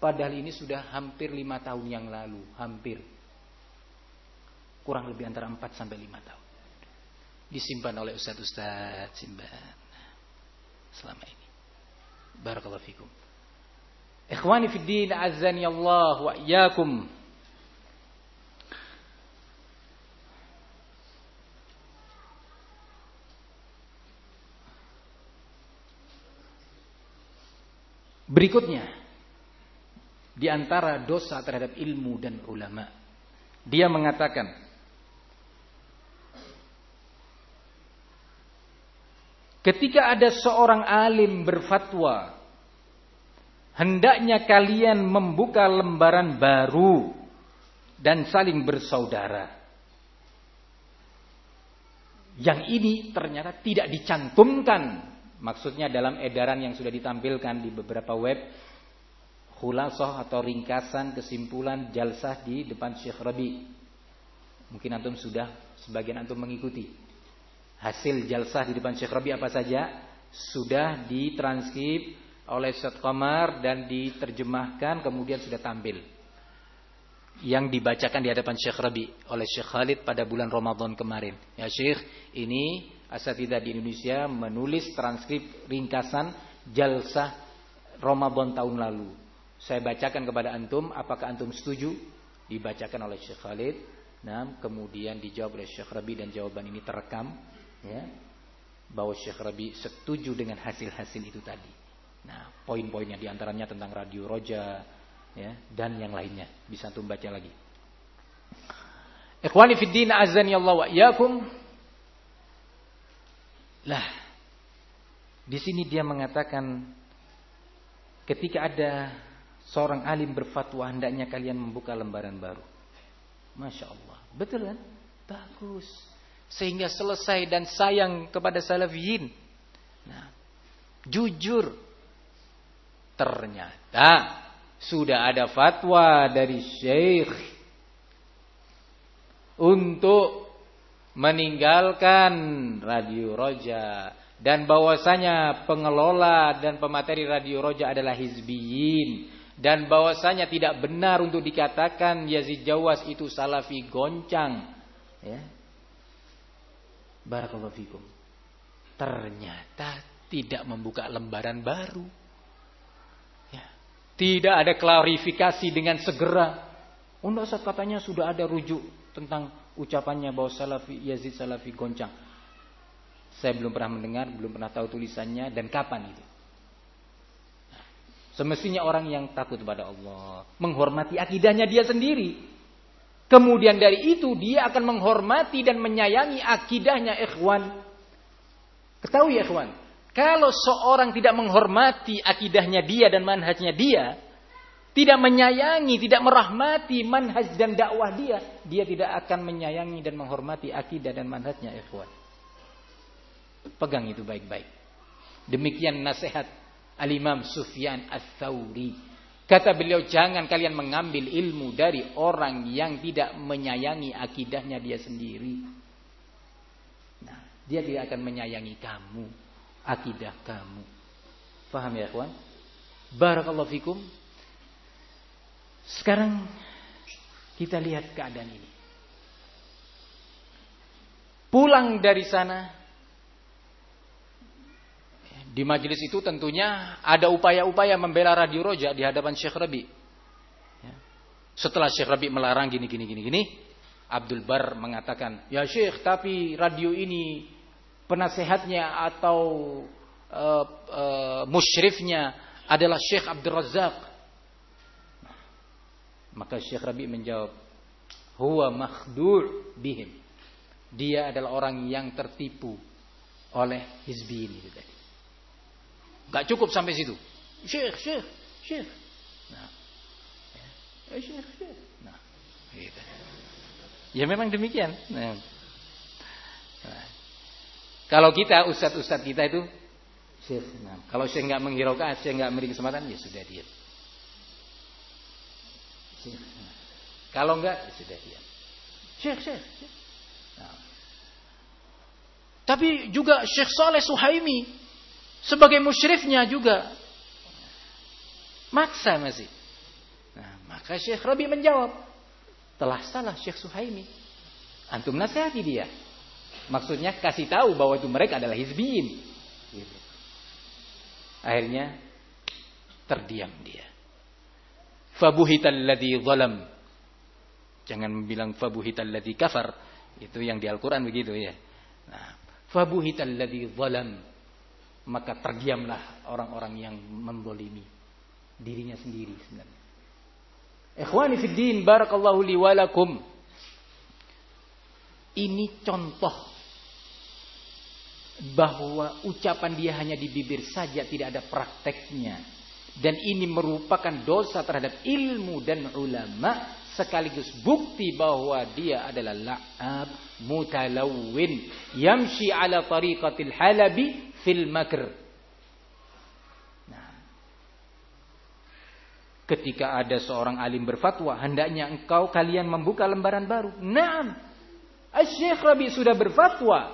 Padahal ini sudah hampir lima tahun yang lalu. Hampir. Kurang lebih antara empat sampai lima tahun. Disimpan oleh ustadz-ustadz simpan. Selama ini. Barakallahu fikum. Ikhwani fid din azani Allah wa iyyakum. Berikutnya, di antara dosa terhadap ilmu dan ulama, dia mengatakan, ketika ada seorang alim berfatwa, hendaknya kalian membuka lembaran baru dan saling bersaudara. Yang ini ternyata tidak dicantumkan Maksudnya dalam edaran yang sudah ditampilkan di beberapa web khulasoh atau ringkasan kesimpulan jalsah di depan Syekh Rabi. Mungkin antum sudah sebagian antum mengikuti. Hasil jalsah di depan Syekh Rabi apa saja sudah ditranskrip oleh Ustaz Qamar dan diterjemahkan kemudian sudah tampil. Yang dibacakan di hadapan Syekh Rabi oleh Syekh Khalid pada bulan Ramadan kemarin. Ya Syekh, ini asatidah di Indonesia menulis transkrip ringkasan jalsah Ramadan tahun lalu. Saya bacakan kepada antum, apakah antum setuju? Dibacakan oleh Syekh Khalid. Nah, kemudian dijawab oleh Syekh Rabi dan jawaban ini terekam, ya, bahwa Syekh Rabi setuju dengan hasil-hasil itu tadi. Nah, poin-poinnya di antaranya tentang radio roja, ya, dan yang lainnya. Bisa antum baca lagi. Ikhwani fiddin azani Allah wa iyyakum. Lah, di sini dia mengatakan ketika ada seorang alim berfatwa hendaknya kalian membuka lembaran baru. Masya Allah, betul kan? Bagus. Sehingga selesai dan sayang kepada salafiyin. Nah, jujur. Ternyata sudah ada fatwa dari syekh untuk meninggalkan radio Roja. Dan bahwasanya pengelola dan pemateri radio Roja adalah hizbiyin. Dan bahwasanya tidak benar untuk dikatakan Yazid Jawas itu salafi goncang. Ya. Barakallahu fikum. Ternyata tidak membuka lembaran baru. Ya. tidak ada klarifikasi dengan segera. Unda saat katanya sudah ada rujuk tentang ucapannya bahwa Salafi Yazid Salafi goncang. Saya belum pernah mendengar, belum pernah tahu tulisannya dan kapan itu. Semestinya orang yang takut kepada Allah, menghormati akidahnya dia sendiri. Kemudian dari itu dia akan menghormati dan menyayangi akidahnya ikhwan. Ketahui ya ikhwan, kalau seorang tidak menghormati akidahnya dia dan manhajnya dia, tidak menyayangi, tidak merahmati manhaj dan dakwah dia, dia tidak akan menyayangi dan menghormati akidah dan manhajnya ikhwan. Pegang itu baik-baik. Demikian nasihat Al-Imam Sufyan Ats-Tsauri. Kata beliau, jangan kalian mengambil ilmu dari orang yang tidak menyayangi akidahnya dia sendiri. Nah, dia tidak akan menyayangi kamu, akidah kamu. Faham ya, kawan? Barakallahu fikum. Sekarang kita lihat keadaan ini. Pulang dari sana di majelis itu tentunya ada upaya-upaya membela Radio Roja di hadapan Syekh Rabi. Ya. Setelah Syekh Rabi melarang gini gini gini gini, Abdul Bar mengatakan, "Ya Syekh, tapi radio ini penasehatnya atau uh, uh, musyrifnya adalah Syekh Abdul Razak maka Syekh Rabi menjawab, "Huwa makhdu' bihim." Dia adalah orang yang tertipu oleh hizbi ini tadi. Gak cukup sampai situ. Syekh, Syekh, Syekh. Nah. Ya, Syekh, Syekh. Nah, gitu. Ya memang demikian. Nah. Nah. Kalau kita ustadz-ustadz kita itu Syekh. Nah, kalau Syekh nggak menghiraukan, Syekh nggak memberi kesempatan, ya sudah dia. Kalau enggak, ya sudah. Syekh, Syekh. syekh. Nah. Tapi juga Syekh Saleh Suhaimi sebagai musyrifnya juga maksa masih. Nah, maka Syekh Rabi menjawab, telah salah Syekh Suhaimi. Antum nasihati dia. Maksudnya kasih tahu bahwa itu mereka adalah hizbiyin. Gitu. Akhirnya terdiam dia. Fabuhital ladzi zalam. Jangan bilang fabuhital ladzi kafar. Itu yang di Al-Qur'an begitu ya. Nah, fabuhital ladzi zalam. Maka terdiamlah orang-orang yang membolimi dirinya sendiri sebenarnya. Ikhwani fid din barakallahu li walakum. Ini contoh bahwa ucapan dia hanya di bibir saja tidak ada prakteknya dan ini merupakan dosa terhadap ilmu dan ulama sekaligus bukti bahwa dia adalah la'ab mutalawwin. Yamshi ala tariqatil halabi fil makr. Nah, ketika ada seorang alim berfatwa hendaknya engkau kalian membuka lembaran baru. Naam. Syekh Rabi sudah berfatwa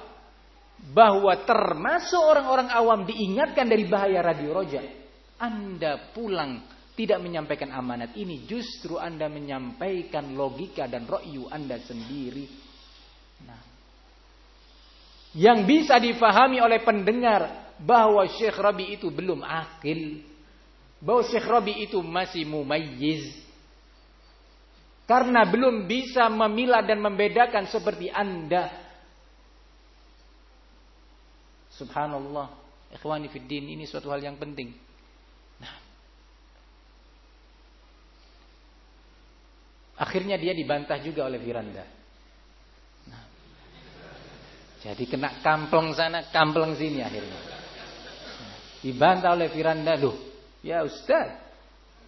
bahwa termasuk orang-orang awam diingatkan dari bahaya radio roja anda pulang tidak menyampaikan amanat ini, justru Anda menyampaikan logika dan ro'yu Anda sendiri. Nah, yang bisa difahami oleh pendengar bahwa Syekh Rabi itu belum akil, bahwa Syekh Rabi itu masih mumayyiz, karena belum bisa memilah dan membedakan seperti Anda. Subhanallah, ikhwani fiddin ini suatu hal yang penting. Akhirnya dia dibantah juga oleh Firanda. Nah, jadi kena kampleng sana, kampleng sini akhirnya. Nah, dibantah oleh Firanda, loh, ya Ustaz,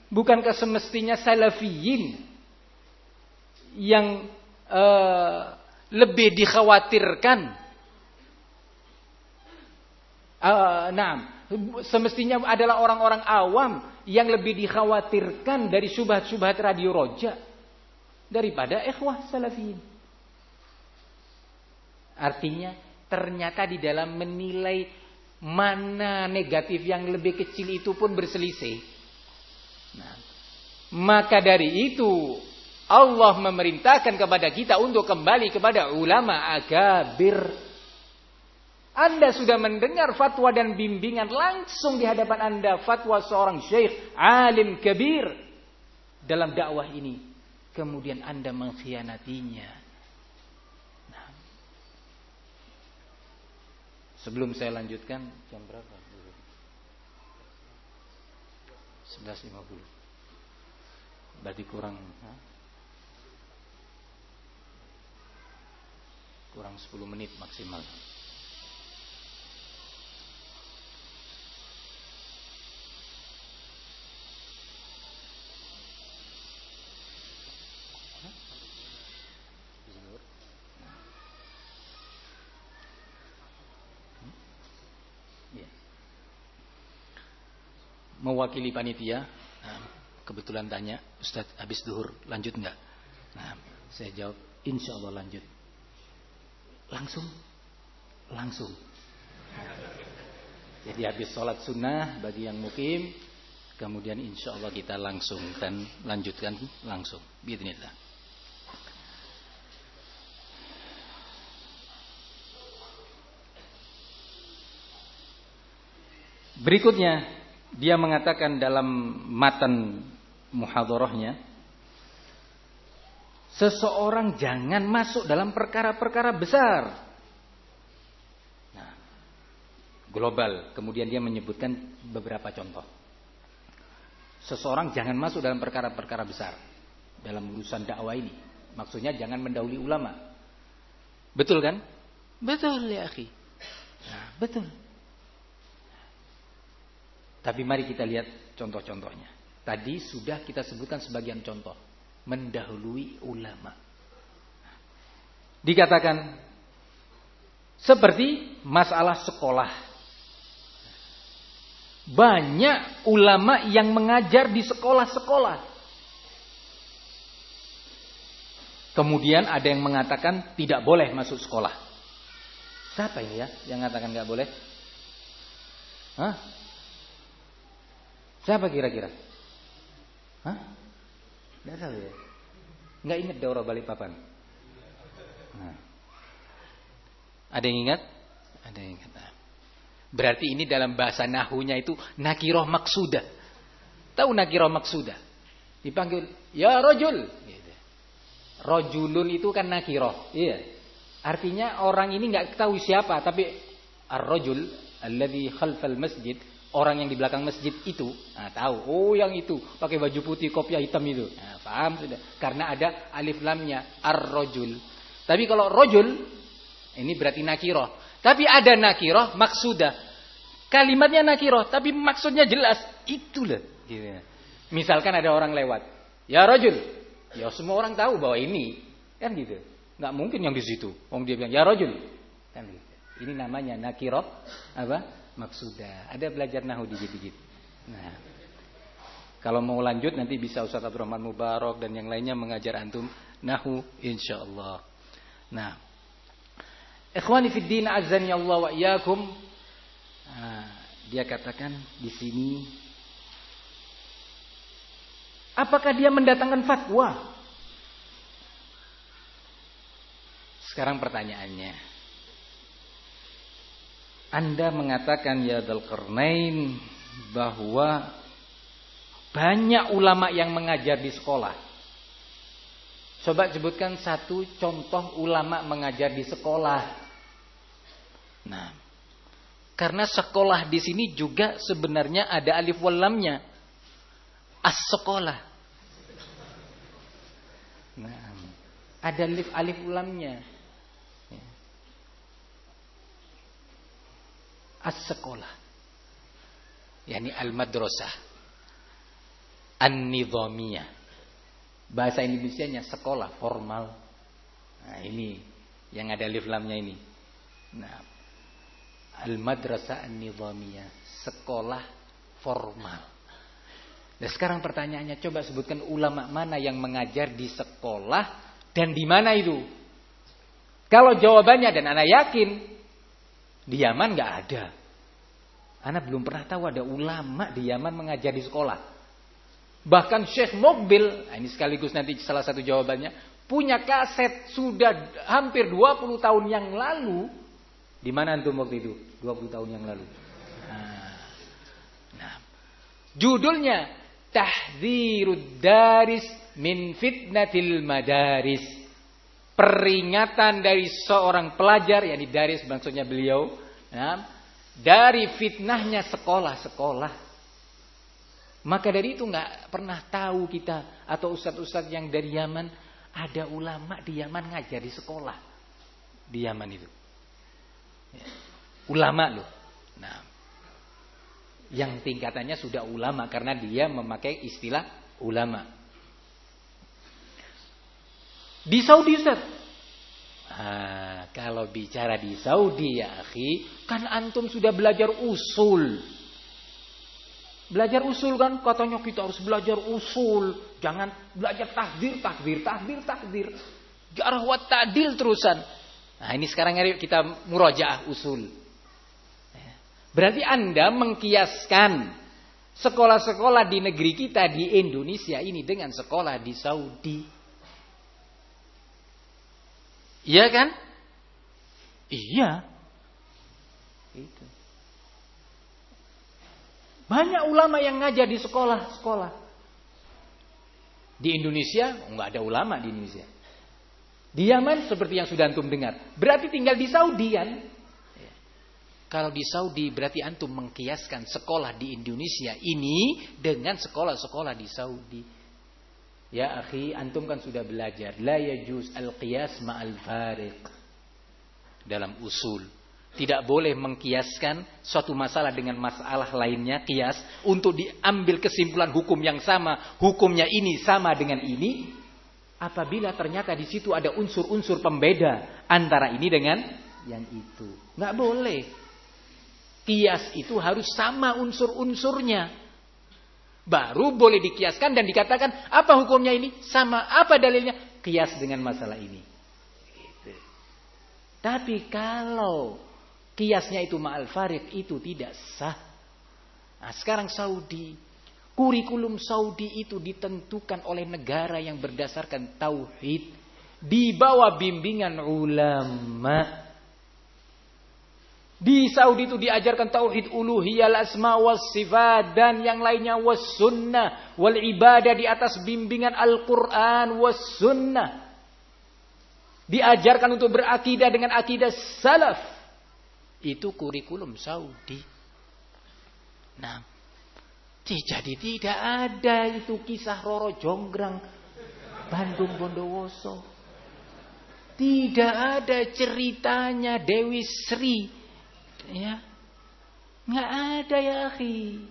bukankah semestinya salafiyin yang uh, lebih dikhawatirkan? Uh, nah, semestinya adalah orang-orang awam yang lebih dikhawatirkan dari subhat-subhat radio roja daripada ikhwah salafiyin. Artinya ternyata di dalam menilai mana negatif yang lebih kecil itu pun berselisih. Nah, maka dari itu Allah memerintahkan kepada kita untuk kembali kepada ulama agabir. Anda sudah mendengar fatwa dan bimbingan langsung di hadapan Anda fatwa seorang syekh alim kabir dalam dakwah ini kemudian Anda mengkhianatinya. Nah. Sebelum saya lanjutkan, jam berapa? 11.50. Berarti kurang kurang 10 menit maksimal. Mewakili panitia. Nah, kebetulan tanya, Ustadz habis duhur lanjut nggak? Nah, saya jawab, insya Allah lanjut. Langsung, langsung. Jadi habis sholat sunnah bagi yang mukim, kemudian insya Allah kita langsung dan lanjutkan langsung. Bismillah. Berikutnya dia mengatakan dalam matan muhadharahnya seseorang jangan masuk dalam perkara-perkara besar. Nah, global. Kemudian dia menyebutkan beberapa contoh. Seseorang jangan masuk dalam perkara-perkara besar dalam urusan dakwah ini. Maksudnya jangan mendahului ulama. Betul kan? Betul ya, akhi. Nah, betul. Tapi mari kita lihat contoh-contohnya. Tadi sudah kita sebutkan sebagian contoh. Mendahului ulama. Dikatakan seperti masalah sekolah. Banyak ulama yang mengajar di sekolah-sekolah. Kemudian ada yang mengatakan tidak boleh masuk sekolah. Siapa ini ya yang mengatakan nggak boleh? Hah? Siapa kira-kira? Hah? Tidak tahu ya. Nggak ingat daurah balik papan. Nah. Ada yang ingat? Ada yang ingat. Nah. Berarti ini dalam bahasa nahunya itu nakiroh maksudah. Tahu nakiroh maksudah? Dipanggil ya rojul. Gitu. Rojulun itu kan nakiroh. Iya. Artinya orang ini nggak tahu siapa, tapi ar-rojul alladhi khalfal masjid orang yang di belakang masjid itu nah, tahu. Oh yang itu pakai baju putih kopiah hitam itu. Nah, paham sudah. Karena ada alif lamnya ar-rojul. Tapi kalau rojul ini berarti nakiroh tapi ada nakiroh maksudah. Kalimatnya nakiroh tapi maksudnya jelas. Itulah. Gitu. misalkan ada orang lewat. Ya rojul. Ya semua orang tahu bahwa ini. Kan gitu. Nggak mungkin yang di situ. Orang dia bilang ya rojul. Kan gitu. Ini namanya nakiroh apa maksuda. Ada belajar nahu dikit-dikit. Nah, kalau mau lanjut nanti bisa Ustaz Abdurrahman Mubarak dan yang lainnya mengajar antum nahu insyaallah. Nah, ikhwani fid din azani Allah wa iyyakum. Nah, dia katakan di sini apakah dia mendatangkan fatwa? Sekarang pertanyaannya, anda mengatakan ya Dzulqarnain bahwa banyak ulama yang mengajar di sekolah. Coba sebutkan satu contoh ulama mengajar di sekolah. Nah, karena sekolah di sini juga sebenarnya ada alif walamnya. As sekolah. Nah, ada alif alif walamnya. As-sekolah. Yani al-madrasah. An-nidhamiyah. Bahasa Indonesia-nya sekolah formal. Nah, ini yang ada alif lamnya ini. Nah, al-madrasah an-nidhamiyah, sekolah formal. Nah, sekarang pertanyaannya coba sebutkan ulama mana yang mengajar di sekolah dan di mana itu? Kalau jawabannya dan anak yakin di Yaman nggak ada. Anak belum pernah tahu ada ulama di Yaman mengajar di sekolah. Bahkan Syekh Mokbil, nah ini sekaligus nanti salah satu jawabannya, punya kaset sudah hampir 20 tahun yang lalu. Di mana antum waktu itu? 20 tahun yang lalu. Nah, nah. judulnya Tahdzirud Daris min Fitnatil Madaris peringatan dari seorang pelajar yakni Daris maksudnya beliau Nah, dari fitnahnya sekolah-sekolah. Maka dari itu nggak pernah tahu kita atau ustadz-ustadz yang dari Yaman ada ulama di Yaman ngajar di sekolah di Yaman itu. Ya. Ulama loh. Nah, yang tingkatannya sudah ulama karena dia memakai istilah ulama. Di Saudi Ustaz, Nah, kalau bicara di Saudi ya akhi, kan antum sudah belajar usul. Belajar usul kan katanya kita harus belajar usul. Jangan belajar takdir, takdir, takdir, takdir. Jarah wa ta'dil terusan. Nah ini sekarang kita murojaah usul. Berarti Anda mengkiaskan sekolah-sekolah di negeri kita di Indonesia ini dengan sekolah di Saudi. Iya kan? Iya. Itu. Banyak ulama yang ngajar di sekolah-sekolah. Di Indonesia enggak ada ulama di Indonesia. Di Yaman seperti yang sudah antum dengar. Berarti tinggal di Saudi kan? Kalau di Saudi berarti antum mengkiaskan sekolah di Indonesia ini dengan sekolah-sekolah di Saudi. Ya akhi, antum kan sudah belajar. La yajuz al-qiyas ma'al fariq. Dalam usul. Tidak boleh mengkiaskan suatu masalah dengan masalah lainnya, kias, untuk diambil kesimpulan hukum yang sama, hukumnya ini sama dengan ini, apabila ternyata di situ ada unsur-unsur pembeda antara ini dengan yang itu. Nggak boleh. Kias itu harus sama unsur-unsurnya. Baru boleh dikiaskan dan dikatakan apa hukumnya ini? Sama apa dalilnya? Kias dengan masalah ini. Gitu. Tapi kalau kiasnya itu ma'al farid itu tidak sah. Nah sekarang Saudi. Kurikulum Saudi itu ditentukan oleh negara yang berdasarkan tauhid. Di bawah bimbingan ulama. Di Saudi itu diajarkan tauhid uluhiyah, asma was sifat dan yang lainnya was sunnah wal ibadah di atas bimbingan Al-Qur'an was sunnah. Diajarkan untuk berakidah dengan akidah salaf. Itu kurikulum Saudi. Nah, jadi tidak ada itu kisah Roro Jonggrang Bandung Bondowoso. Tidak ada ceritanya Dewi Sri Ya. Nggak ada ya akhi.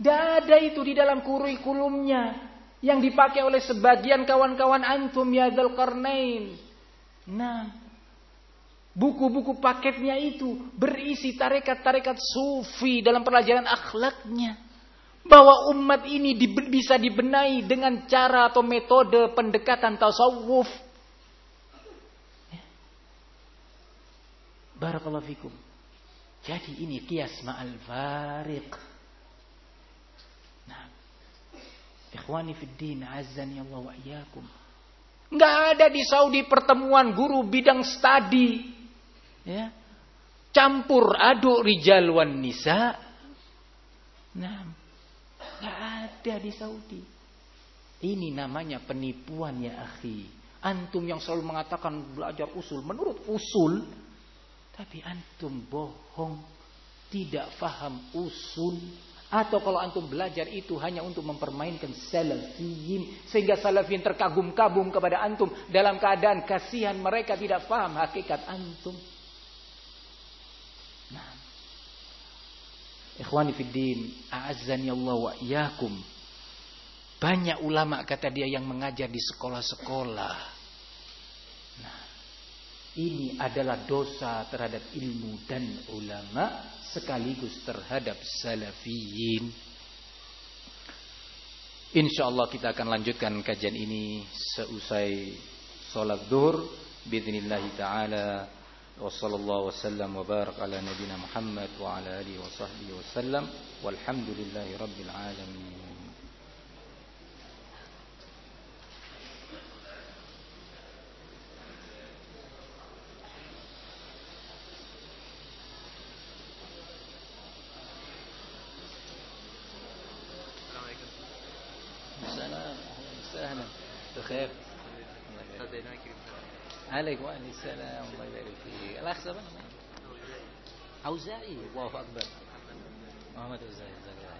Nggak ada itu di dalam kurikulumnya. Yang dipakai oleh sebagian kawan-kawan antum ya Karnain. Nah. Buku-buku paketnya itu berisi tarekat-tarekat sufi dalam pelajaran akhlaknya. Bahwa umat ini di, bisa dibenahi dengan cara atau metode pendekatan tasawuf. Ya. Barakallahu fikum. Jadi ini kias ma'al fariq. Nah. Ikhwani fid din, azzani Allah wa iyyakum. Enggak ada di Saudi pertemuan guru bidang studi. Ya. Campur aduk rijal wan nisa. Nah. Enggak ada di Saudi. Ini namanya penipuan ya akhi. Antum yang selalu mengatakan belajar usul. Menurut usul tapi antum bohong, tidak faham usul. Atau kalau antum belajar itu hanya untuk mempermainkan salafiyin. Sehingga salafiyin terkagum-kagum kepada antum. Dalam keadaan kasihan mereka tidak faham hakikat antum. Nah. Fiddin. A'azzani Allah wa iyakum. Banyak ulama kata dia yang mengajar di sekolah-sekolah. Ini adalah dosa terhadap ilmu dan ulama sekaligus terhadap salafiyin. Insyaallah kita akan lanjutkan kajian ini seusai salat zuhur باذنillah taala wa sallallahu wasallam wa barak ala nabiyyina Muhammad wa ala alihi wa sahbihi wasallam walhamdulillahi السلام الله يبارك فيك. الله يخسر عوزاعي الله أكبر. محمد عوزاعي جزاك الله